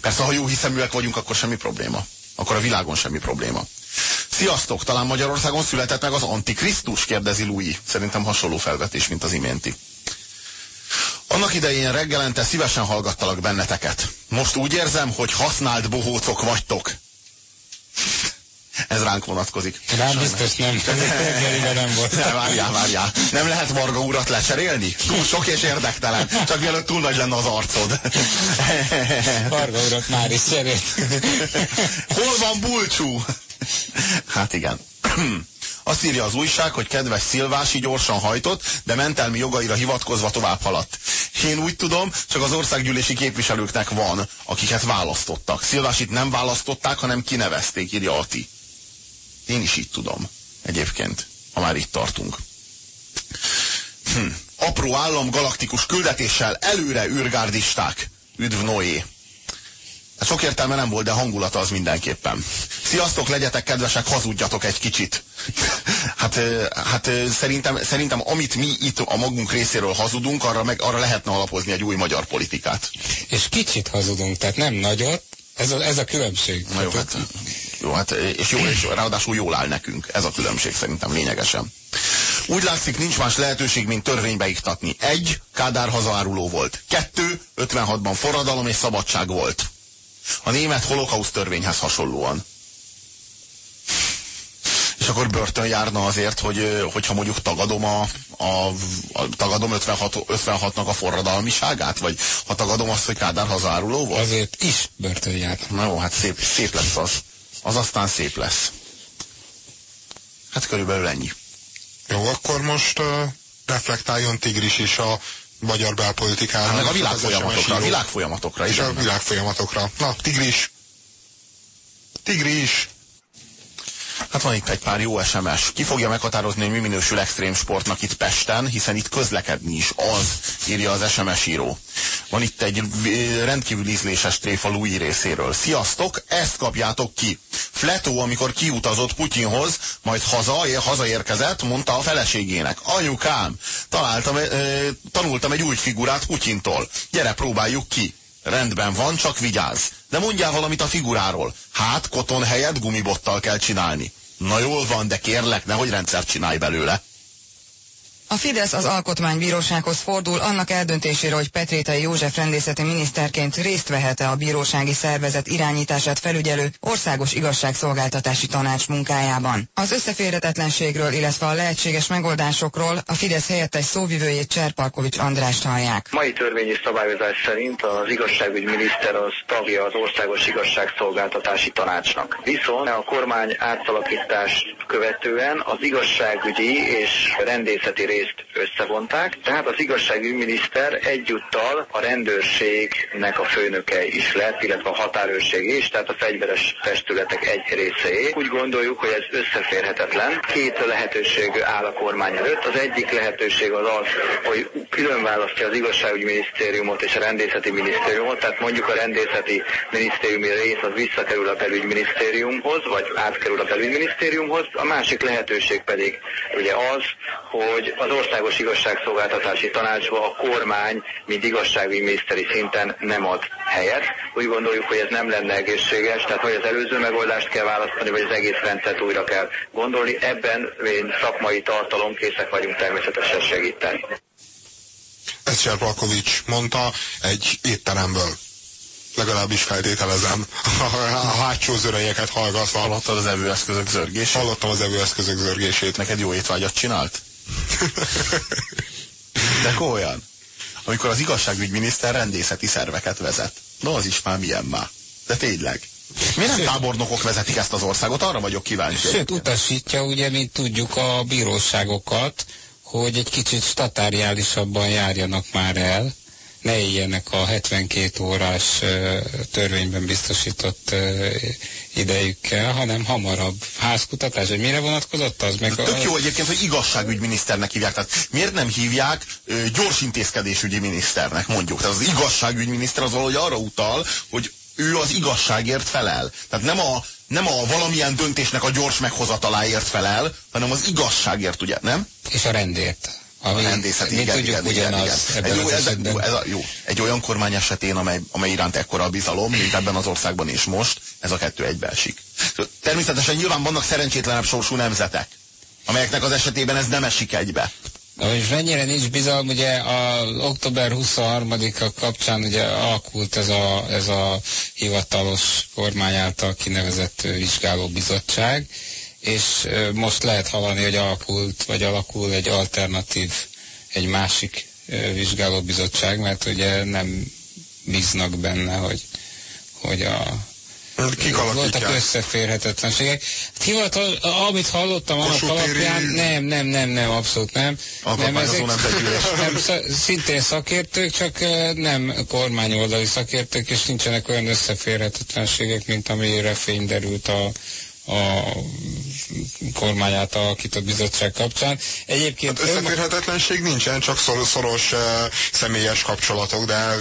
Persze, ha jó hiszeműek vagyunk, akkor semmi probléma. Akkor a világon semmi probléma. Sziasztok! Talán Magyarországon született meg az Antikrisztus? kérdezi Louis. Szerintem hasonló felvetés, mint az iménti. Annak idején reggelente szívesen hallgattalak benneteket. Most úgy érzem, hogy használt bohócok vagytok. Ez ránk vonatkozik.
Rám biztos nem. [LAUGHS] Nem volt.
Ne, várjál, várjál. Nem lehet Varga urat lecserélni? Túl sok és érdektelen. Csak mielőtt túl nagy lenne az arcod. [LAUGHS]
Varga urat már is cserélt.
Hol van Bulcsú? Hát igen. [CLEARS THROAT] Azt írja az újság, hogy kedves Szilvási gyorsan hajtott, de mentelmi jogaira hivatkozva tovább haladt. Én úgy tudom, csak az országgyűlési képviselőknek van, akiket választottak. Szilvásit nem választották, hanem kinevezték, írja Ati. Én is így tudom. Egyébként, ha már itt tartunk. Hm. Apró állam galaktikus küldetéssel előre űrgárdisták. Üdv Noé. Hát sok értelme nem volt, de hangulata az mindenképpen. Sziasztok, legyetek kedvesek, hazudjatok egy kicsit. [LAUGHS] hát, hát szerintem, szerintem amit mi itt a magunk részéről hazudunk, arra, meg, arra lehetne alapozni egy új magyar politikát.
És kicsit hazudunk, tehát nem nagyot. Ez a, ez a különbség.
Na jó, hát, jó, hát és, jó, és ráadásul jól áll nekünk. Ez a különbség szerintem lényegesen. Úgy látszik, nincs más lehetőség, mint törvénybe iktatni. Egy, Kádár hazaáruló volt. Kettő, 56-ban forradalom és szabadság volt. A német holokauszt törvényhez hasonlóan. És akkor börtön járna azért, hogy, hogyha mondjuk tagadom a, a, a tagadom 56, 56-nak a forradalmiságát, vagy ha tagadom azt, hogy Kádár hazáruló volt?
Azért is börtön járt.
Na jó, hát szép, szép lesz az. Az aztán szép lesz. Hát körülbelül ennyi.
Jó, akkor most uh, reflektáljon Tigris is a magyar belpolitikára.
Hát meg a világfolyamatokra, a világfolyamatokra.
És a
igen.
világfolyamatokra. Na, Tigris. Tigris.
Hát van itt egy pár jó SMS. Ki fogja meghatározni, hogy mi minősül extrém sportnak itt Pesten, hiszen itt közlekedni is az, írja az SMS író. Van itt egy rendkívül ízléses tréfa Louis részéről. Sziasztok, ezt kapjátok ki. Fletó, amikor kiutazott Putyinhoz, majd haza, hazaérkezett, mondta a feleségének. Anyukám, találtam, tanultam egy új figurát Putyintól. Gyere, próbáljuk ki. Rendben van, csak vigyázz. De mondjál valamit a figuráról. Hát, koton helyett gumibottal kell csinálni. Na jól van, de kérlek, nehogy rendszert csinálj belőle.
A Fidesz az alkotmánybírósághoz fordul annak eldöntésére, hogy Petrétai József rendészeti miniszterként részt vehet-e a bírósági szervezet irányítását felügyelő országos igazságszolgáltatási tanács munkájában. Az összeférhetetlenségről, illetve a lehetséges megoldásokról a Fidesz helyettes szóvivőjét Cserpalkovics Andrást hallják.
Mai törvényi szabályozás szerint az igazságügyminiszter az tagja az országos igazságszolgáltatási tanácsnak. Viszont a kormány átalakítást követően az igazságügyi és rendészeti részt összevonták, tehát az igazságügyminiszter egyúttal a rendőrségnek a főnöke is lett, illetve a határőrség is, tehát a fegyveres testületek egy részé. Úgy gondoljuk, hogy ez összeférhetetlen. Két lehetőség áll a kormány előtt. Az egyik lehetőség az az, hogy külön választja az igazságügyminisztériumot és a rendészeti minisztériumot, tehát mondjuk a rendészeti minisztériumi rész az visszakerül a belügyminisztériumhoz, vagy átkerül a belügyminisztériumhoz. A másik lehetőség pedig ugye az, hogy az Országos Igazságszolgáltatási Tanácsba a kormány, mint igazságügyi miniszteri szinten nem ad helyet. Úgy gondoljuk, hogy ez nem lenne egészséges, tehát hogy az előző megoldást kell választani, vagy az egész rendszert újra kell gondolni. Ebben én szakmai készek vagyunk természetesen segíteni.
Ezt Cserpalkovics mondta egy étteremből legalábbis feltételezem, a hátsó zörejeket hallgatva.
Hallottad az evőeszközök zörgését?
Hallottam az evőeszközök zörgését.
Neked jó étvágyat csinált? De komolyan. Amikor az igazságügyminiszter rendészeti szerveket vezet. Na az is már milyen már. De tényleg. Miért nem tábornokok vezetik ezt az országot? Arra vagyok kíváncsi.
Sőt, utasítja ugye, mint tudjuk, a bíróságokat, hogy egy kicsit statáriálisabban járjanak már el, ne éljenek a 72 órás törvényben biztosított idejükkel, hanem hamarabb házkutatás, hogy mire vonatkozott az? Meg
Tök jó egyébként, hogy igazságügyminiszternek hívják. Tehát miért nem hívják gyors intézkedésügyi miniszternek, mondjuk? Tehát az igazságügyminiszter az valahogy arra utal, hogy ő az igazságért felel. Tehát nem a, nem a valamilyen döntésnek a gyors meghozataláért felel, hanem az igazságért, ugye, nem?
És a rendért.
Ami, a rendészet, igen, tudjuk, igen, igen, igen. Egy, jó, ez, jó, ez a, jó. egy olyan kormány esetén, amely, amely iránt ekkora a bizalom, mint ebben az országban is most, ez a kettő egybeesik. Természetesen nyilván vannak szerencsétlenebb sorsú nemzetek, amelyeknek az esetében ez nem esik egybe.
Na, és mennyire nincs bizalom, ugye a október 23-a kapcsán ugye alakult ez a, ez a hivatalos kormány által kinevezett vizsgálóbizottság, és most lehet hallani, hogy alakult, vagy alakul egy alternatív, egy másik vizsgálóbizottság, mert ugye nem bíznak benne, hogy, hogy a
Kik
voltak összeférhetetlenségek. Hát hivatal, amit hallottam annak alapján, nem, nem, nem, nem, abszolút nem.
Nem, ezek,
nem, [LAUGHS] szintén szakértők, csak nem kormányoldali szakértők, és nincsenek olyan összeférhetetlenségek, mint amire fény derült a, a kormány által alakított bizottság kapcsán.
Egyébként hát összeférhetetlenség nincsen, csak szoros uh, személyes kapcsolatok, de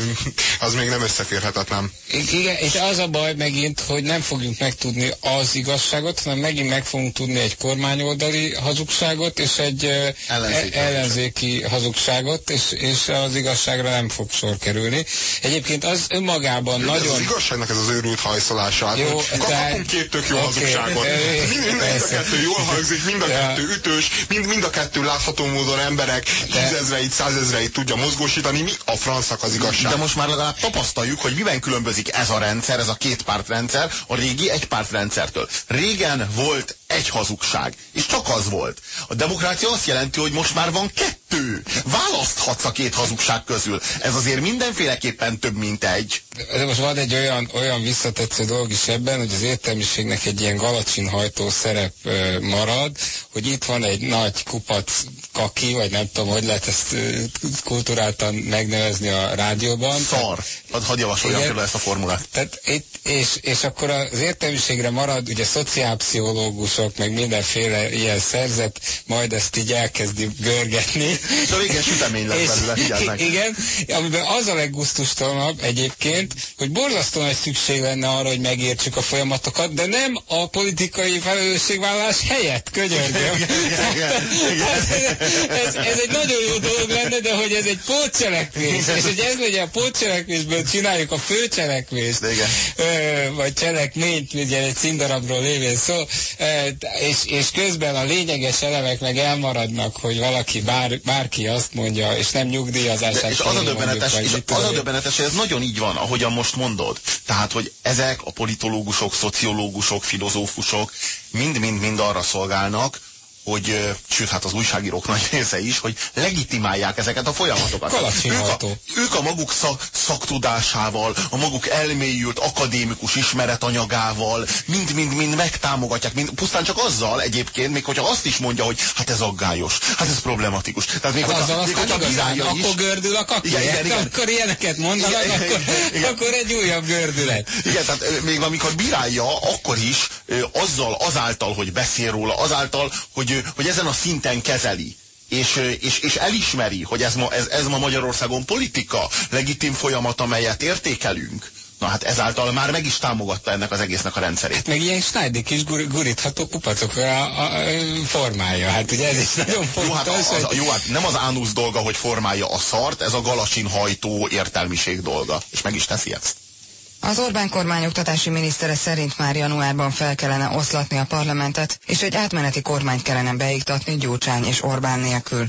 az még nem összeférhetetlen.
Igen, és az a baj megint, hogy nem fogjuk megtudni az igazságot, hanem megint meg fogunk tudni egy kormányoldali hazugságot, és egy uh, ellenzéki, ellenzéki hazugságot, és, és az igazságra nem fog sor kerülni. Egyébként az önmagában Jó, nagyon... Ez
az igazságnak ez az őrült hajszolása. Hát, Jó, tehát... két tök jó okay. hazugságot. Mind, mind a kettő jól hangzik, mind a kettő ütős, mind, mind a kettő látható módon emberek tízezreit, százezreit tudja mozgósítani. Mi a francnak az igazság?
De most már legalább tapasztaljuk, hogy miben különbözik ez a rendszer, ez a két pártrendszer a régi egy pártrendszertől. Régen volt egy hazugság, és csak az volt. A demokrácia azt jelenti, hogy most már van kettő. Választhatsz a két hazugság közül. Ez azért mindenféleképpen több, mint egy.
De most van egy olyan, olyan visszatetsző dolog is ebben, hogy az értelmiségnek egy ilyen galacsinhajtó szerep marad, hogy itt van egy nagy kupac kaki, vagy nem tudom, hogy lehet ezt kulturáltan megnevezni a rádióban.
Szar. hadd had javasoljam például ezt a formulát.
Tehát itt, és, és akkor az értelmiségre marad, ugye szociálpszichológusok, meg mindenféle ilyen szerzet, majd ezt így elkezdi görgetni.
A végén sütemény lesz belőle,
Igen, amiben az a leggusztustalanabb egyébként, hogy borzasztóan nagy szükség lenne arra, hogy megértsük a folyamatokat, de nem a politikai felelősségvállalás helyett, könyörgöm. ez, ez egy nagyon jó dolog lenne, de hogy ez egy pótcselekvés, és hogy ez legyen a pótcselekvésből csináljuk a főcselekvést, ö, vagy cselekményt, ugye egy színdarabról lévén szó, ö, és, és közben a lényeges elemek meg elmaradnak, hogy valaki, bár, bárki azt mondja, és nem nyugdíjazását.
És az a döbbenetes, és az a döbbenetes, hogy ez nagyon így van, ahogyan most mondod. Tehát, hogy ezek a politológusok, szociológusok, filozófusok mind-mind-mind arra szolgálnak, hogy, sőt, hát az újságírók [LAUGHS] nagy része is, hogy legitimálják ezeket a folyamatokat. Ők a, ők a maguk szak, szaktudásával, a maguk elmélyült akadémikus ismeretanyagával mind-mind-mind megtámogatják, mind, pusztán csak azzal egyébként, még hogyha azt is mondja, hogy hát ez aggályos, hát ez problematikus.
Tehát még hát hogyha, azzal még hogyha bírálja is, akkor gördül a kakja, igen, igen, igen. akkor ilyeneket mondanak, igen, akkor, igen. akkor egy újabb gördület.
Igen, tehát még amikor bírálja, akkor is azzal, azáltal, hogy beszél róla, azáltal, hogy hogy ezen a szinten kezeli, és, és, és elismeri, hogy ez ma, ez, ez ma Magyarországon politika, legitim folyamat, amelyet értékelünk, Na hát ezáltal már meg is támogatta ennek az egésznek a rendszerét. Hát
meg ilyen Schneider kis gur gurítható kupacokra a, a, formája. Hát ugye ez is nagyon fontos.
Jó, hát, az, hogy... jó, hát nem az ánusz dolga, hogy formálja a szart, ez a galacsin hajtó értelmiség dolga. És meg is teszi ezt.
Az Orbán kormány oktatási minisztere szerint már januárban fel kellene oszlatni a parlamentet, és egy átmeneti kormányt kellene beiktatni Gyurcsány és Orbán nélkül.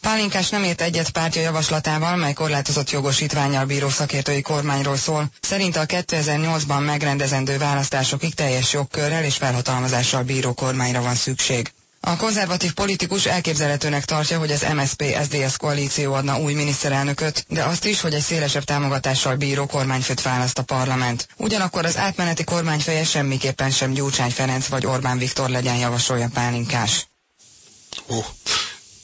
Pálinkás nem ért egyet pártja javaslatával, mely korlátozott jogosítványal bíró szakértői kormányról szól. Szerint a 2008-ban megrendezendő választásokig teljes jogkörrel és felhatalmazással bíró kormányra van szükség. A konzervatív politikus elképzelhetőnek tartja, hogy az MSP-SZDSZ koalíció adna új miniszterelnököt, de azt is, hogy egy szélesebb támogatással bíró kormányfőt választ a parlament. Ugyanakkor az átmeneti kormányfeje semmiképpen sem Gyurcsány Ferenc vagy Orbán Viktor legyen javasolja Pálinkás.
Oh.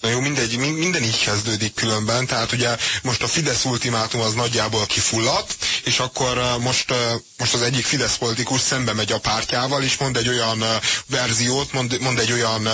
Na jó, mindegy, minden így kezdődik különben, tehát ugye most a Fidesz ultimátum az nagyjából kifulladt, és akkor most, most az egyik Fidesz politikus szembe megy a pártjával, és mond egy olyan verziót, mond, mond egy olyan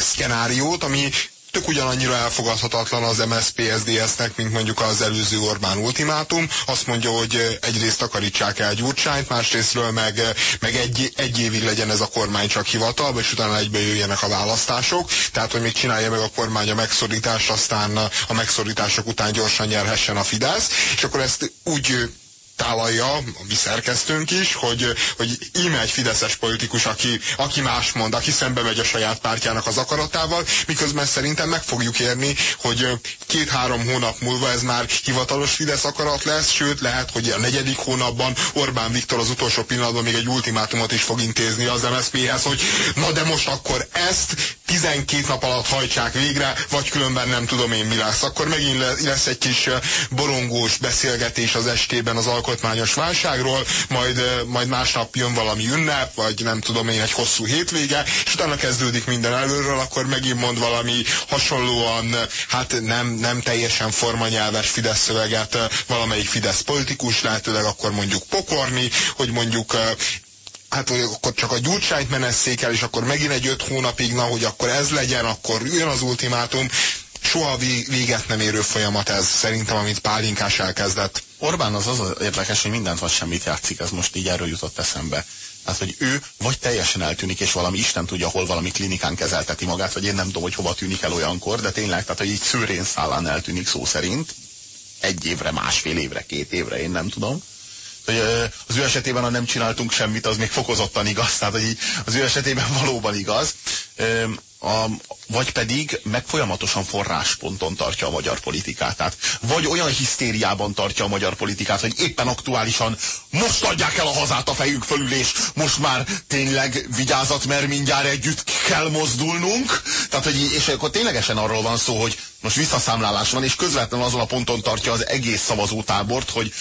szkenáriót, ami tök ugyanannyira elfogadhatatlan az MSZP SZDSZ-nek, mint mondjuk az előző Orbán ultimátum. Azt mondja, hogy egyrészt takarítsák el Gyurcsányt, másrésztről meg, meg egy, egy évig legyen ez a kormány csak hivatalba, és utána egybe jöjjenek a választások. Tehát, hogy még csinálja meg a kormány a megszorítást, aztán a megszorítások után gyorsan nyerhessen a Fidesz, és akkor ezt úgy tálalja a mi szerkesztőnk is, hogy, hogy íme egy fideszes politikus, aki, aki más mond, aki szembe megy a saját pártjának az akaratával, miközben szerintem meg fogjuk érni, hogy két-három hónap múlva ez már hivatalos Fidesz akarat lesz, sőt lehet, hogy a negyedik hónapban Orbán Viktor az utolsó pillanatban még egy ultimátumot is fog intézni az MSZP-hez, hogy na de most akkor ezt 12 nap alatt hajtsák végre, vagy különben nem tudom én mi lesz. Akkor megint lesz egy kis borongós beszélgetés az estében az alkotmányos válságról, majd, majd másnap jön valami ünnep, vagy nem tudom én, egy hosszú hétvége, és utána kezdődik minden előről, akkor megint mond valami hasonlóan, hát nem, nem teljesen formanyelves Fidesz szöveget valamelyik Fidesz politikus, lehetőleg akkor mondjuk pokorni, hogy mondjuk hát hogy akkor csak a gyurcsányt menesszék el, és akkor megint egy öt hónapig, na, hogy akkor ez legyen, akkor jön az ultimátum. Soha véget nem érő folyamat ez, szerintem, amit Pálinkás elkezdett.
Orbán az az érdekes, hogy mindent vagy semmit játszik, ez most így erről jutott eszembe. Tehát, hogy ő vagy teljesen eltűnik, és valami Isten tudja, hol valami klinikán kezelteti magát, vagy én nem tudom, hogy hova tűnik el olyankor, de tényleg, tehát, hogy így szőrén szállán eltűnik szó szerint, egy évre, másfél évre, két évre, én nem tudom hogy az ő esetében, ha nem csináltunk semmit, az még fokozottan igaz, tehát hogy az ő esetében [LAUGHS] valóban igaz. A, vagy pedig meg folyamatosan forrásponton tartja a magyar politikát. Tehát vagy olyan hisztériában tartja a magyar politikát, hogy éppen aktuálisan most adják el a hazát a fejünk fölül, és most már tényleg vigyázat, mert mindjárt együtt kell mozdulnunk. Tehát, hogy, és akkor ténylegesen arról van szó, hogy most visszaszámlálás van, és közvetlenül azon a ponton tartja az egész szavazótábort, hogy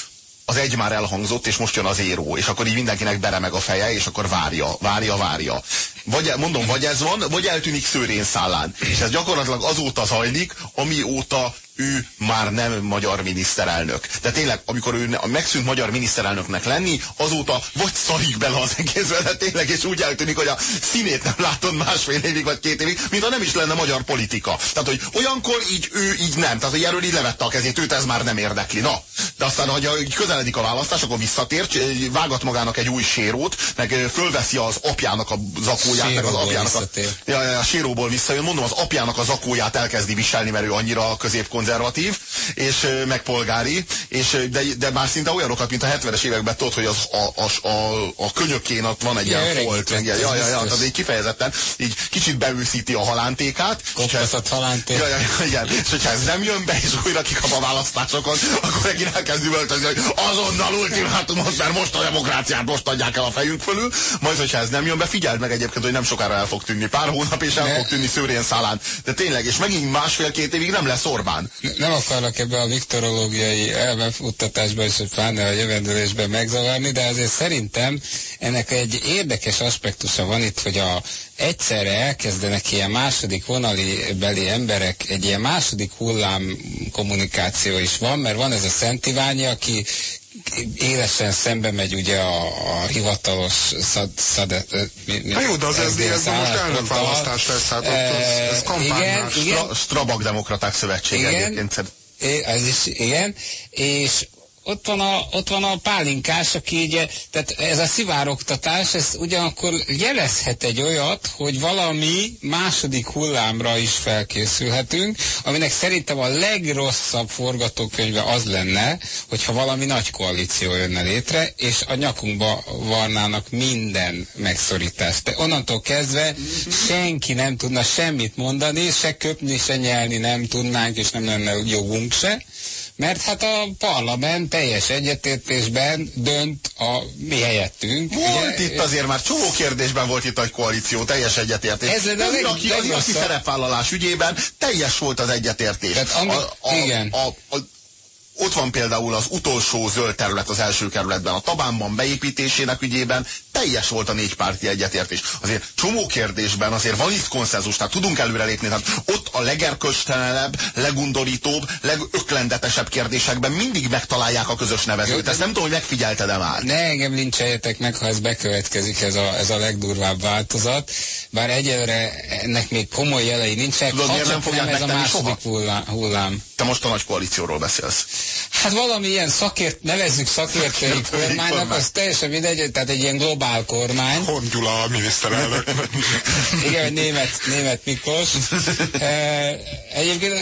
az egy már elhangzott, és most jön az éró, és akkor így mindenkinek beremeg a feje, és akkor várja, várja, várja. Vagy, mondom, vagy ez van, vagy eltűnik szőrén szállán. És ez gyakorlatilag azóta zajlik, amióta ő már nem magyar miniszterelnök. De tényleg, amikor ő megszűnt magyar miniszterelnöknek lenni, azóta vagy szarik bele az egészbe, de tényleg, és úgy eltűnik, hogy a színét nem látod másfél évig vagy két évig, mint ha nem is lenne magyar politika. Tehát, hogy olyankor így ő így nem. Tehát, hogy erről így levette a kezét, őt ez már nem érdekli. Na, de aztán, hogy közeledik a választás, akkor visszatér, vágat magának egy új sérót, meg fölveszi az apjának a zakóját, meg az apjának a... Ja, ja, a séróból visszajön, mondom, az apjának a zakóját elkezdi viselni, mert ő annyira középkonzervatív, és meg polgári, és de, de már szinte olyanokat, mint a 70-es években tudod, hogy az, a, a, a, a könyökén ott van egy ja, ilyen folt. Ja, ja, ja, ja, tehát így kifejezetten így kicsit beőszíti a halántékát.
Koptaszott halánték.
Ja, ja, ja, igen. És hogyha ez nem jön be, és újra kikap a választásokon, akkor megint elkezd üvöltözni, hogy azonnal ultimátumot, mert most a demokráciát most adják el a fejünk fölül. Majd, hogyha ez nem jön be, figyeld meg egyébként, hogy nem sokára el fog tűnni. Pár hónap és el ne. fog tűnni szőrén szálán. De tényleg, és megint másfél-két évig nem lesz Orbán.
Nem akarok ebbe a viktorológiai elmefuttatásba és pláne a jövendőlésben megzavarni, de azért szerintem ennek egy érdekes aspektusa van itt, hogy a, egyszerre elkezdenek ilyen második vonali beli emberek, egy ilyen második hullám kommunikáció is van, mert van ez a Szent Iványi, aki élesen szembe megy ugye a, a hivatalos szad, szad,
mi, hát jó, de az SZDSZ most elnökválasztás lesz, hát ott ez, ez
igen, igen. Stra, Strabag Demokraták Szövetsége
igen, egyébként. Ez is, igen, és ott van, a, ott van a pálinkás, aki ugye, tehát ez a szivároktatás, ez ugyanakkor jelezhet egy olyat, hogy valami második hullámra is felkészülhetünk, aminek szerintem a legrosszabb forgatókönyve az lenne, hogyha valami nagy koalíció jönne létre, és a nyakunkba varnának minden megszorítást. De onnantól kezdve senki nem tudna semmit mondani, se köpni, se nyelni nem tudnánk, és nem lenne jogunk se mert hát a parlament teljes egyetértésben dönt a mi helyettünk.
Volt ugye? itt azért már csomó kérdésben volt itt egy koalíció, teljes egyetértés. Ez a leg, aki, az iraki szerepvállalás ügyében teljes volt az egyetértés. Tehát, ami, a, a, igen. A, a, ott van például az utolsó zöld terület az első kerületben, a Tabánban beépítésének ügyében teljes volt a négypárti egyetértés. Azért csomó kérdésben azért van itt konszenzus, tehát tudunk előrelépni, tehát ott a legerköstelenebb, legundorítóbb, legöklendetesebb kérdésekben mindig megtalálják a közös nevezőt. Ezt nem tudom, hogy megfigyelted-e már.
Ne engem lincseljetek meg, ha ez bekövetkezik, ez a, ez a legdurvább változat. Bár egyelőre ennek még komoly jelei nincsenek.
Tudod, miért nem fogják
nem ez a második hullám, hullám.
Te most a nagy koalícióról beszélsz.
Hát valami ilyen szakért, nevezzük szakértői [LAUGHS] kormánynak, az teljesen mindegy, tehát egy ilyen globál kormány.
Hon Gyula a miniszterelnök. [LAUGHS]
Igen, német, német Miklós. [LAUGHS] Egyébként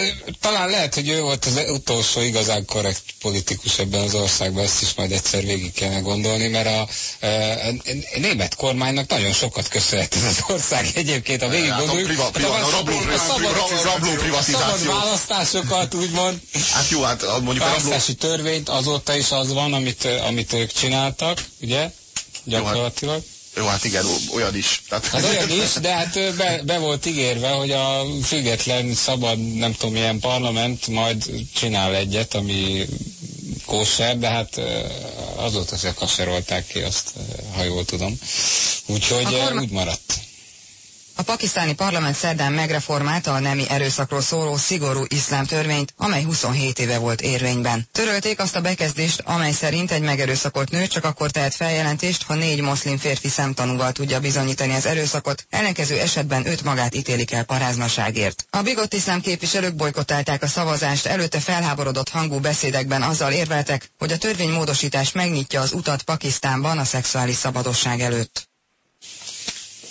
talán lehet, hogy ő volt az utolsó igazán korrekt politikus ebben az országban, ezt is majd egyszer végig kellene gondolni, mert a, a német kormánynak nagyon sokat köszönhet ez az ország egyébként, a végig hát gondoljuk. Priva,
a, a.
A szabad választásokat, úgymond.
Hát jó, hát mondjuk
választási törvényt azóta is az van, amit, amit ők csináltak, ugye? Gyakorlatilag.
Jó, hát igen, olyan is.
Tehát... Hát olyan is, de hát be, be volt ígérve, hogy a független, szabad, nem tudom milyen parlament majd csinál egyet, ami kóser, de hát azóta se kaserolták ki azt, ha jól tudom. Úgyhogy korma... úgy maradt.
A pakisztáni parlament szerdán megreformálta a nemi erőszakról szóló szigorú iszlám törvényt, amely 27 éve volt érvényben. Törölték azt a bekezdést, amely szerint egy megerőszakolt nő csak akkor tehet feljelentést, ha négy moszlim férfi szemtanúval tudja bizonyítani az erőszakot, ellenkező esetben öt magát ítélik el paráznaságért. A bigott iszlám képviselők bolykotálták a szavazást, előtte felháborodott hangú beszédekben azzal érveltek, hogy a törvénymódosítás megnyitja az utat Pakisztánban a szexuális szabadosság előtt.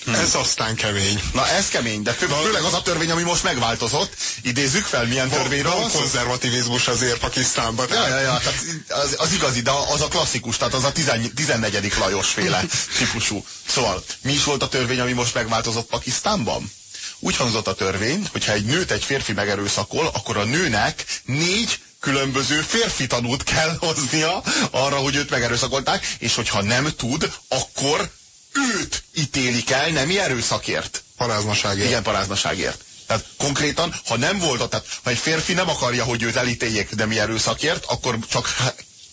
Hmm. Ez aztán kemény.
Na ez kemény, de fő, főleg az a törvény, ami most megváltozott. Idézzük fel, milyen törvényről
van konzervativizmus azért Pakisztánban.
Ja, ja, ja, tehát az, az igazi, de az a klasszikus, tehát az a 14. Lajos féle [LAUGHS] típusú. Szóval, mi is volt a törvény, ami most megváltozott Pakisztánban? Úgy hangzott a törvény, hogy ha egy nőt egy férfi megerőszakol, akkor a nőnek négy különböző férfi tanút kell hoznia arra, hogy őt megerőszakolták, és hogyha nem tud, akkor őt ítélik el nemi erőszakért.
Paráznaságért.
Igen, paráznaságért. Tehát konkrétan, ha nem volt, tehát ha egy férfi nem akarja, hogy őt elítéljék nemi erőszakért, akkor csak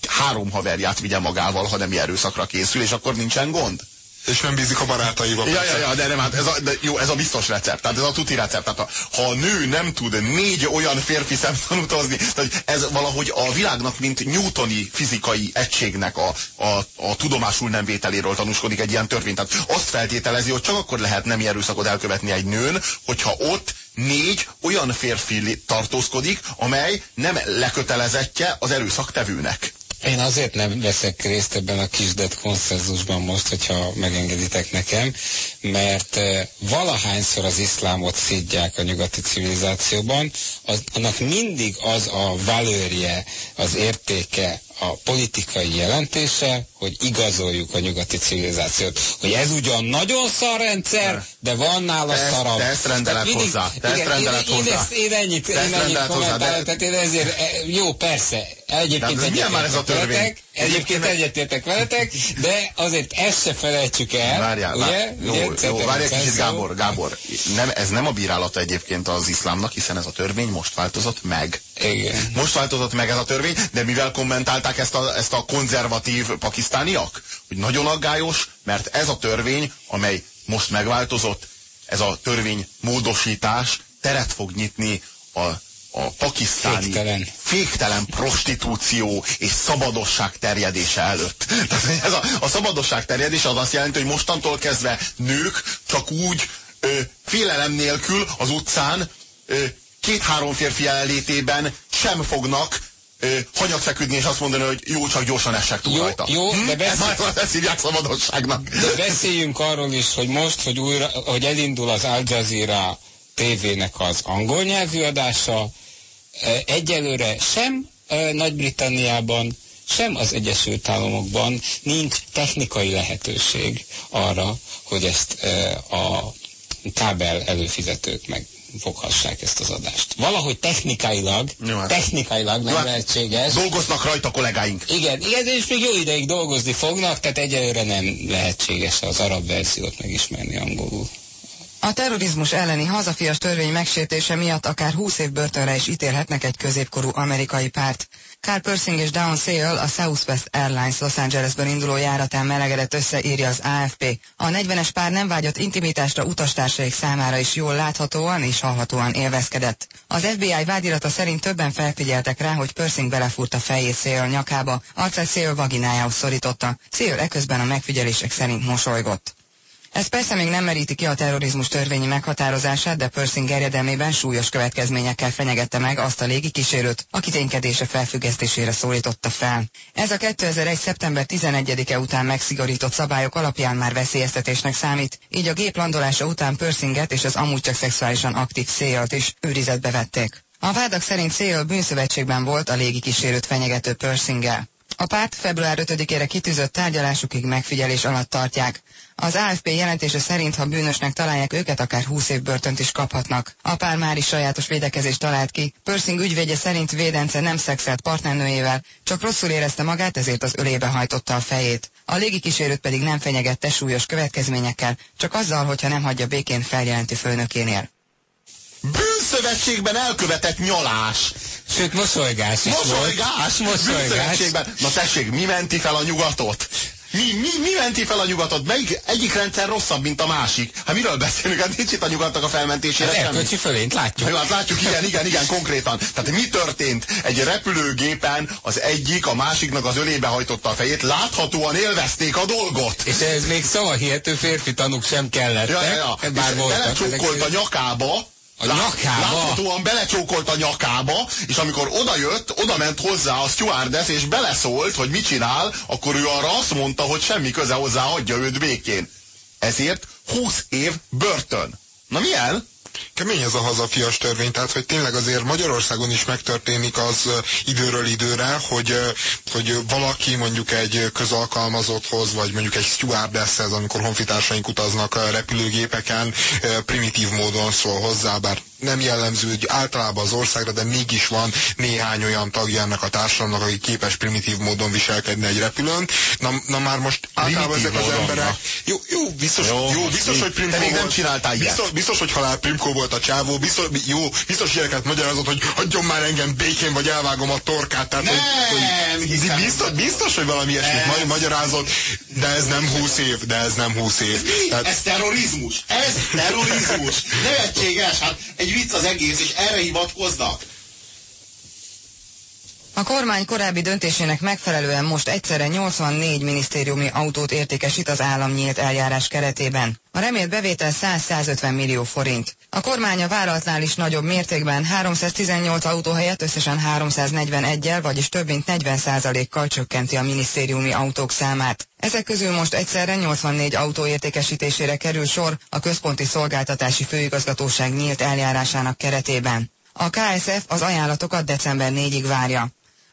három haverját vigye magával, ha nemi erőszakra készül, és akkor nincsen gond.
És nem bízik a barátaiba.
Ja, ja, ja, de nem, hát ez a, de jó, ez a biztos recept, tehát ez a tuti recept. Tehát a, ha a nő nem tud négy olyan férfi szemtanút hozni, tehát ez valahogy a világnak, mint newtoni fizikai egységnek a, a, a tudomásul nem vételéről tanúskodik egy ilyen törvény. Tehát azt feltételezi, hogy csak akkor lehet nem erőszakot elkövetni egy nőn, hogyha ott négy olyan férfi tartózkodik, amely nem lekötelezettje az erőszak tevőnek.
Én azért nem veszek részt ebben a kisdet konszenzusban most, hogyha megengeditek nekem, mert valahányszor az iszlámot szidják a nyugati civilizációban, az, annak mindig az a valőrje, az értéke, a politikai jelentése, hogy igazoljuk a nyugati civilizációt. Hogy ez ugyan nagyon szar rendszer, de van nála
te
szarabb.
Te ezt rendelet
mindig,
hozzá. Te
igen,
ezt rendelet
én,
hozzá.
Én, ezt, én ennyit,
te
én ennyit
kommentálod
tehát én ezért, e, jó, persze, egyébként
de milyen már ez a törvény?
Egyébként egyetértek veletek, de azért ezt se felejtsük el.
Várjál,
ugye?
várjál. Jó,
ugye?
jó,
Szerintem
várj egy kicsit, Gábor, Gábor. Nem, ez nem a bírálata egyébként az iszlámnak, hiszen ez a törvény most változott meg.
Igen.
Most változott meg ez a törvény, de mivel kommentálták ezt a, ezt a konzervatív pakisztániak? Hogy nagyon aggályos, mert ez a törvény, amely most megváltozott, ez a törvény módosítás teret fog nyitni a, a pakisztáni
Féktelen.
féktelen prostitúció és szabadosság terjedése előtt. Tehát ez a, a szabadosság terjedése az azt jelenti, hogy mostantól kezdve nők csak úgy ö, félelem nélkül az utcán két-három férfi jelenlétében sem fognak ö, hanyagfeküdni és azt mondani, hogy jó, csak gyorsan essek túl
Jó,
rajta.
jó, de
Ez
beszél-
már ezt hívják szabadosságnak.
De beszéljünk arról is, hogy most, hogy, újra, hogy elindul az Al Jazeera tévének az angol nyelvű adása, egyelőre sem Nagy-Britanniában, sem az Egyesült Államokban nincs technikai lehetőség arra, hogy ezt a kábel előfizetők megfoghassák ezt az adást. Valahogy technikailag,
Jó, hát-
technikailag
Jó,
nem
hát
lehetséges.
Dolgoznak rajta kollégáink.
Igen, igen, és még jó ideig dolgozni fognak, tehát egyelőre nem lehetséges az arab verziót megismerni angolul.
A terrorizmus elleni hazafias törvény megsértése miatt akár 20 év börtönre is ítélhetnek egy középkorú amerikai párt. Carl Persing és Down Sale a Southwest Airlines Los Angelesből induló járatán melegedett össze, írja az AFP. A 40-es pár nem vágyott intimitásra utastársaik számára is jól láthatóan és hallhatóan élvezkedett. Az FBI vádirata szerint többen felfigyeltek rá, hogy Persing belefúrt a fejét Sale nyakába, arcát Sale vaginájához szorította. Sale eközben a megfigyelések szerint mosolygott. Ez persze még nem meríti ki a terrorizmus törvényi meghatározását, de Persing gerjedelmében súlyos következményekkel fenyegette meg azt a légikísérőt, aki ténykedése felfüggesztésére szólította fel. Ez a 2001. szeptember 11-e után megszigorított szabályok alapján már veszélyeztetésnek számít, így a gép landolása után Persinget és az amúgy csak szexuálisan aktív Szélt is őrizetbe vették. A vádak szerint Szél bűnszövetségben volt a légikísérőt fenyegető Persinggel. A párt február 5-ére kitűzött tárgyalásukig megfigyelés alatt tartják. Az AFP jelentése szerint, ha bűnösnek találják őket, akár 20 év börtönt is kaphatnak. A pár már is sajátos védekezést talált ki. Persing ügyvédje szerint védence nem szexelt partnernőjével, csak rosszul érezte magát, ezért az ölébe hajtotta a fejét. A légikísérőt pedig nem fenyegette súlyos következményekkel, csak azzal, hogyha nem hagyja békén feljelenti főnökénél.
Bűnszövetségben elkövetett nyalás.
Sőt, mosolygás is
Mosolygás!
volt. Mosolygás.
Na tessék, mi menti fel a nyugatot? Mi, mi, mi menti fel a nyugatot? Melyik egyik rendszer rosszabb, mint a másik? Hát miről beszélünk? Hát nincs itt a nyugatnak a felmentésére
Az
semmi.
fölényt látjuk.
Jó, hát látjuk, igen, igen, igen, konkrétan. Tehát mi történt? Egy repülőgépen az egyik a másiknak az ölébe hajtotta a fejét, láthatóan élvezték a dolgot.
És ez még szavahihető férfi tanúk sem kellettek.
Ja, ja, ja.
Bár
És
voltak.
belecsókolt a nyakába,
A
Lát-
nyakába?
Láthatóan belecsókolt a nyakába, és amikor oda jött, oda ment hozzá a stewardess, és beleszólt, hogy mit csinál, akkor ő arra azt mondta, hogy semmi köze hozzá, hagyja őt békén. Ezért 20 év börtön. Na milyen?
Kemény ez a hazafias törvény, tehát hogy tényleg azért Magyarországon is megtörténik az időről időre, hogy, hogy valaki mondjuk egy közalkalmazotthoz, vagy mondjuk egy stewardesshez, amikor honfitársaink utaznak repülőgépeken, primitív módon szól hozzá, bár nem jellemző hogy általában az országra, de mégis van néhány olyan tagja ennek a társadalomnak, aki képes primitív módon viselkedni egy repülőn. Na, na már most általában
Primitív
ezek az emberek,
na.
Jó, jó, biztos, jó, jó biztos, hogy Primko
Te még nem csináltál ilyet.
Biztos, biztos, hogy halál Primko volt a csávó, biztos, jó, biztos ilyeneket magyarázott, hogy hagyjon már engem békén, vagy elvágom a torkát. Tehát,
Nem,
hogy,
hiszem-
hogy biztos, biztos, hogy valami ilyesmit magyarázott, de ez nem 20 év, de ez nem 20 év. Tehát,
Ez terrorizmus! Ez terrorizmus! Nevetséges! Hát egy vicc az egész, és erre hivatkoznak.
A kormány korábbi döntésének megfelelően most egyszerre 84 minisztériumi autót értékesít az állam eljárás keretében. A remélt bevétel 100-150 millió forint. A kormány a vállalatnál is nagyobb mértékben 318 autó helyett összesen 341-el, vagyis több mint 40%-kal csökkenti a minisztériumi autók számát. Ezek közül most egyszerre 84 autó értékesítésére kerül sor a Központi Szolgáltatási Főigazgatóság nyílt eljárásának keretében. A KSF az ajánlatokat december 4-ig várja.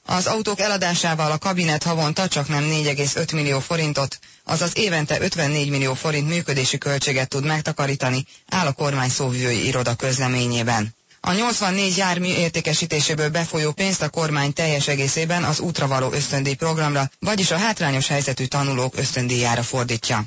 Az autók eladásával a kabinet havonta csak nem 4,5 millió forintot, azaz évente 54 millió forint működési költséget tud megtakarítani, áll a kormány szóvivői iroda közleményében. A 84 jármű értékesítéséből befolyó pénzt a kormány teljes egészében az útra való ösztöndíj programra, vagyis a hátrányos helyzetű tanulók ösztöndíjára fordítja.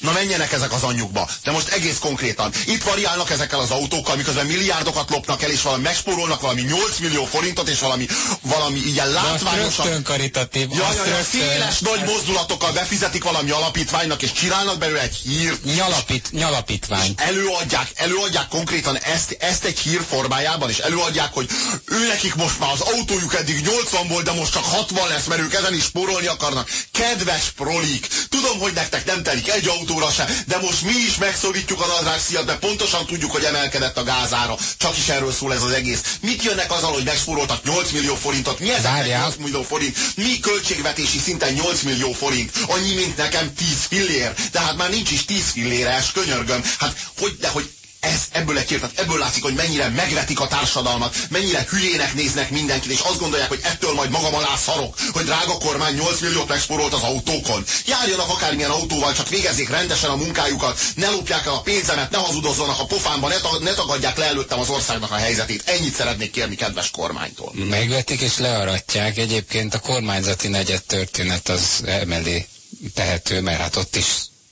Na menjenek ezek az anyjukba. De most egész konkrétan. Itt variálnak ezekkel az autókkal, miközben milliárdokat lopnak el, és valami megspórolnak valami 8 millió forintot, és valami, valami ilyen
De
látványosan...
rögtön karitatív.
Ja, ja, ja, széles, nagy mozdulatokkal befizetik valami alapítványnak, és csinálnak belőle egy hír.
Nyalapít, nyalapítvány.
Előadják, előadják konkrétan ezt, ezt egy hír formájában, és előadják, hogy ő nekik most már az autójuk eddig 80 volt, de most csak 60 lesz, mert ők ezen is spórolni akarnak. Kedves prolik, tudom, hogy nektek nem telik egy autóra se, de most mi is megszorítjuk a nadrág szíjat, de pontosan tudjuk, hogy emelkedett a gázára. Csak is erről szól ez az egész. Mit jönnek azzal, hogy megspóroltak 8 millió forintot? Mi ez
Várjál.
8 millió forint? Mi költségvetési szinten 8 millió forint? Annyi, mint nekem 10 fillér. De hát már nincs is 10 filléres, könyörgöm. Hát hogy, de hogy ez, ebből egy tehát ebből látszik, hogy mennyire megvetik a társadalmat, mennyire hülyének néznek mindenkit, és azt gondolják, hogy ettől majd magam alá szarok, hogy drága kormány 8 milliót megsporolt az autókon. Járjanak akármilyen autóval, csak végezzék rendesen a munkájukat, ne lopják el a pénzemet, ne hazudozzanak a pofámba, ne, ne tagadják le előttem az országnak a helyzetét. Ennyit szeretnék kérni kedves kormánytól.
Megvetik és learatják. Egyébként a kormányzati negyed történet az emelé tehető, mert hát ott is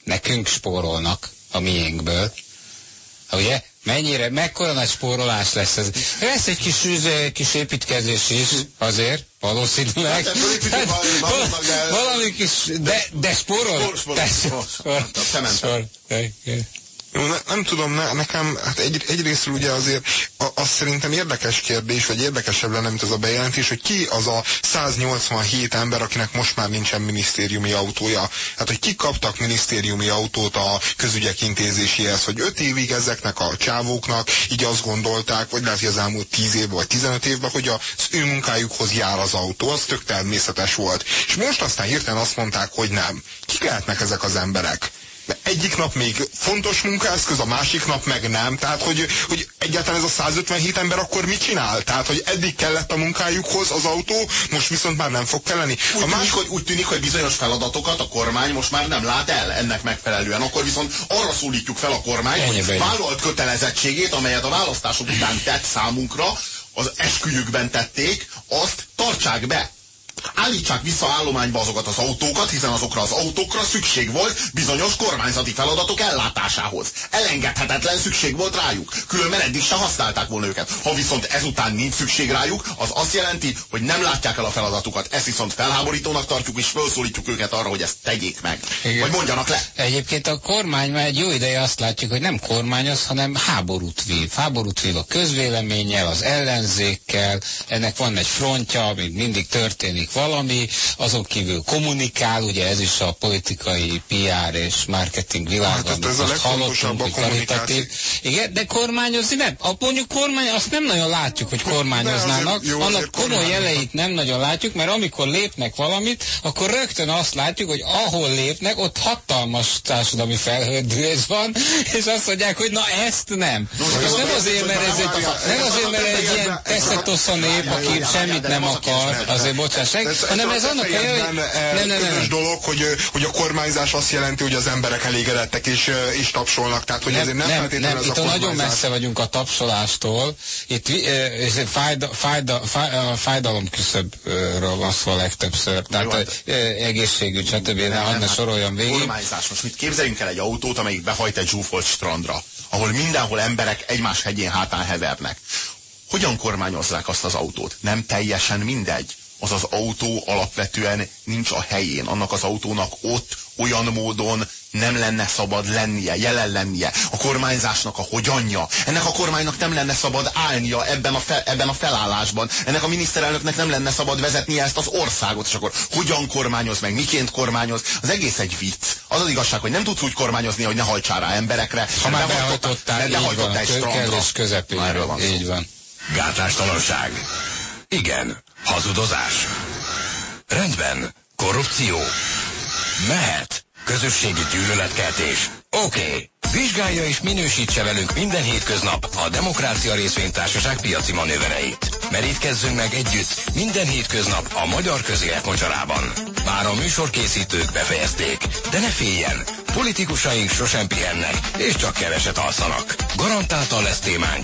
nekünk spórolnak a miénkből. Ugye? Mennyire, mekkora nagy spórolás lesz ez? Lesz egy kis, üzé, kis építkezés is, azért, valószínűleg.
Hát
Hát, val- valami kis, de, de spórol.
Spórol, spórol, spórol.
spórol.
A cementet.
Spórol.
Ne, nem tudom, ne, nekem hát egy, egyrésztről ugye azért a, az szerintem érdekes kérdés, vagy érdekesebb lenne, mint az a bejelentés, hogy ki az a 187 ember, akinek most már nincsen minisztériumi autója. Hát, hogy kik kaptak minisztériumi autót a közügyek intézéséhez, hogy 5 évig ezeknek a csávóknak így azt gondolták, vagy lehet, hogy az elmúlt 10 évben, vagy 15 évben, hogy az ő munkájukhoz jár az autó, az tök természetes volt. És most aztán hirtelen azt mondták, hogy nem. Kik lehetnek ezek az emberek? Egyik nap még fontos munkaeszköz, a másik nap meg nem. Tehát, hogy, hogy egyáltalán ez a 157 ember akkor mit csinál? Tehát, hogy eddig kellett a munkájukhoz az autó, most viszont már nem fog kelleni.
Úgy,
A
tűnik,
más...
hogy, úgy tűnik, hogy bizonyos feladatokat a kormány most már nem lát el ennek megfelelően. Akkor viszont arra szólítjuk fel a kormány, hogy vállalt kötelezettségét, amelyet a választások után tett számunkra, az esküjükben tették, azt tartsák be. Állítsák vissza állományba azokat az autókat, hiszen azokra az autókra szükség volt bizonyos kormányzati feladatok ellátásához. Elengedhetetlen szükség volt rájuk. Különben eddig se használták volna őket. Ha viszont ezután nincs szükség rájuk, az azt jelenti, hogy nem látják el a feladatukat. Ezt viszont felháborítónak tartjuk, és felszólítjuk őket arra, hogy ezt tegyék meg.
Igen.
Vagy mondjanak le.
Egyébként a kormány már egy jó ideje azt látjuk, hogy nem kormányoz, hanem háborút vív. Háborút vív a közvéleménnyel, az ellenzékkel, ennek van egy frontja, még mindig történik valami, azon kívül kommunikál, ugye ez is a politikai PR és marketing világban,
Hát, ez a
azt
legfontosabb,
hallottunk,
a kommunikáció.
Igen, de kormányozni nem. A mondjuk kormány, azt nem nagyon látjuk, hogy kormányoznának,
azért- jó,
annak
azért
komoly jeleit nem nagyon látjuk, mert amikor lépnek valamit, akkor rögtön azt látjuk, hogy ahol lépnek, ott hatalmas társadalmi felhődülés van, és azt mondják, hogy na ezt nem. És nem azért, mert ez egy, nem azért, mert egy ilyen teszetosz a nép, aki semmit nem akar, azért
ez,
hanem ez, annak a
eh,
nem, nem, nem.
dolog, hogy, hogy a kormányzás azt jelenti, hogy az emberek elégedettek és, és tapsolnak. Tehát, hogy ezért nem, feltétlenül ez
itt
a
a nagyon messze vagyunk a tapsolástól. Itt ez fájda, fájda, fáj, a fájdalom küszöbről van szó a legtöbbször. Tehát
Jó, hát-
egészségügy, stb. Ne, hadd ne soroljam végig.
Kormányzás. Most mit képzeljünk el egy autót, amelyik behajt egy zsúfolt strandra, ahol mindenhol emberek egymás hegyén hátán hevernek. Hogyan kormányozzák azt az autót? Nem teljesen mindegy. Az az autó alapvetően nincs a helyén. Annak az autónak ott olyan módon nem lenne szabad lennie, jelen lennie. A kormányzásnak a hogyanja. Ennek a kormánynak nem lenne szabad állnia ebben a, fe, ebben a felállásban. Ennek a miniszterelnöknek nem lenne szabad vezetnie ezt az országot. És akkor hogyan kormányoz meg, miként kormányoz. Az egész egy vicc. Az az igazság, hogy nem tudsz úgy kormányozni, hogy ne hajtsál rá emberekre.
Ha már
Behajtottál-
behajtottál,
egy strandra.
közepén.
Erről van szó.
Így van.
Gátlástalanság. Igen. Hazudozás. Rendben. Korrupció. Mehet. Közösségi gyűlöletkeltés. Oké. Okay. Vizsgálja és minősítse velünk minden hétköznap a Demokrácia Részvénytársaság piaci manővereit. Merítkezzünk meg együtt minden hétköznap a magyar közélet mocsarában. Bár a műsorkészítők befejezték, de ne féljen, politikusaink sosem pihennek, és csak keveset alszanak. Garantáltan lesz témánk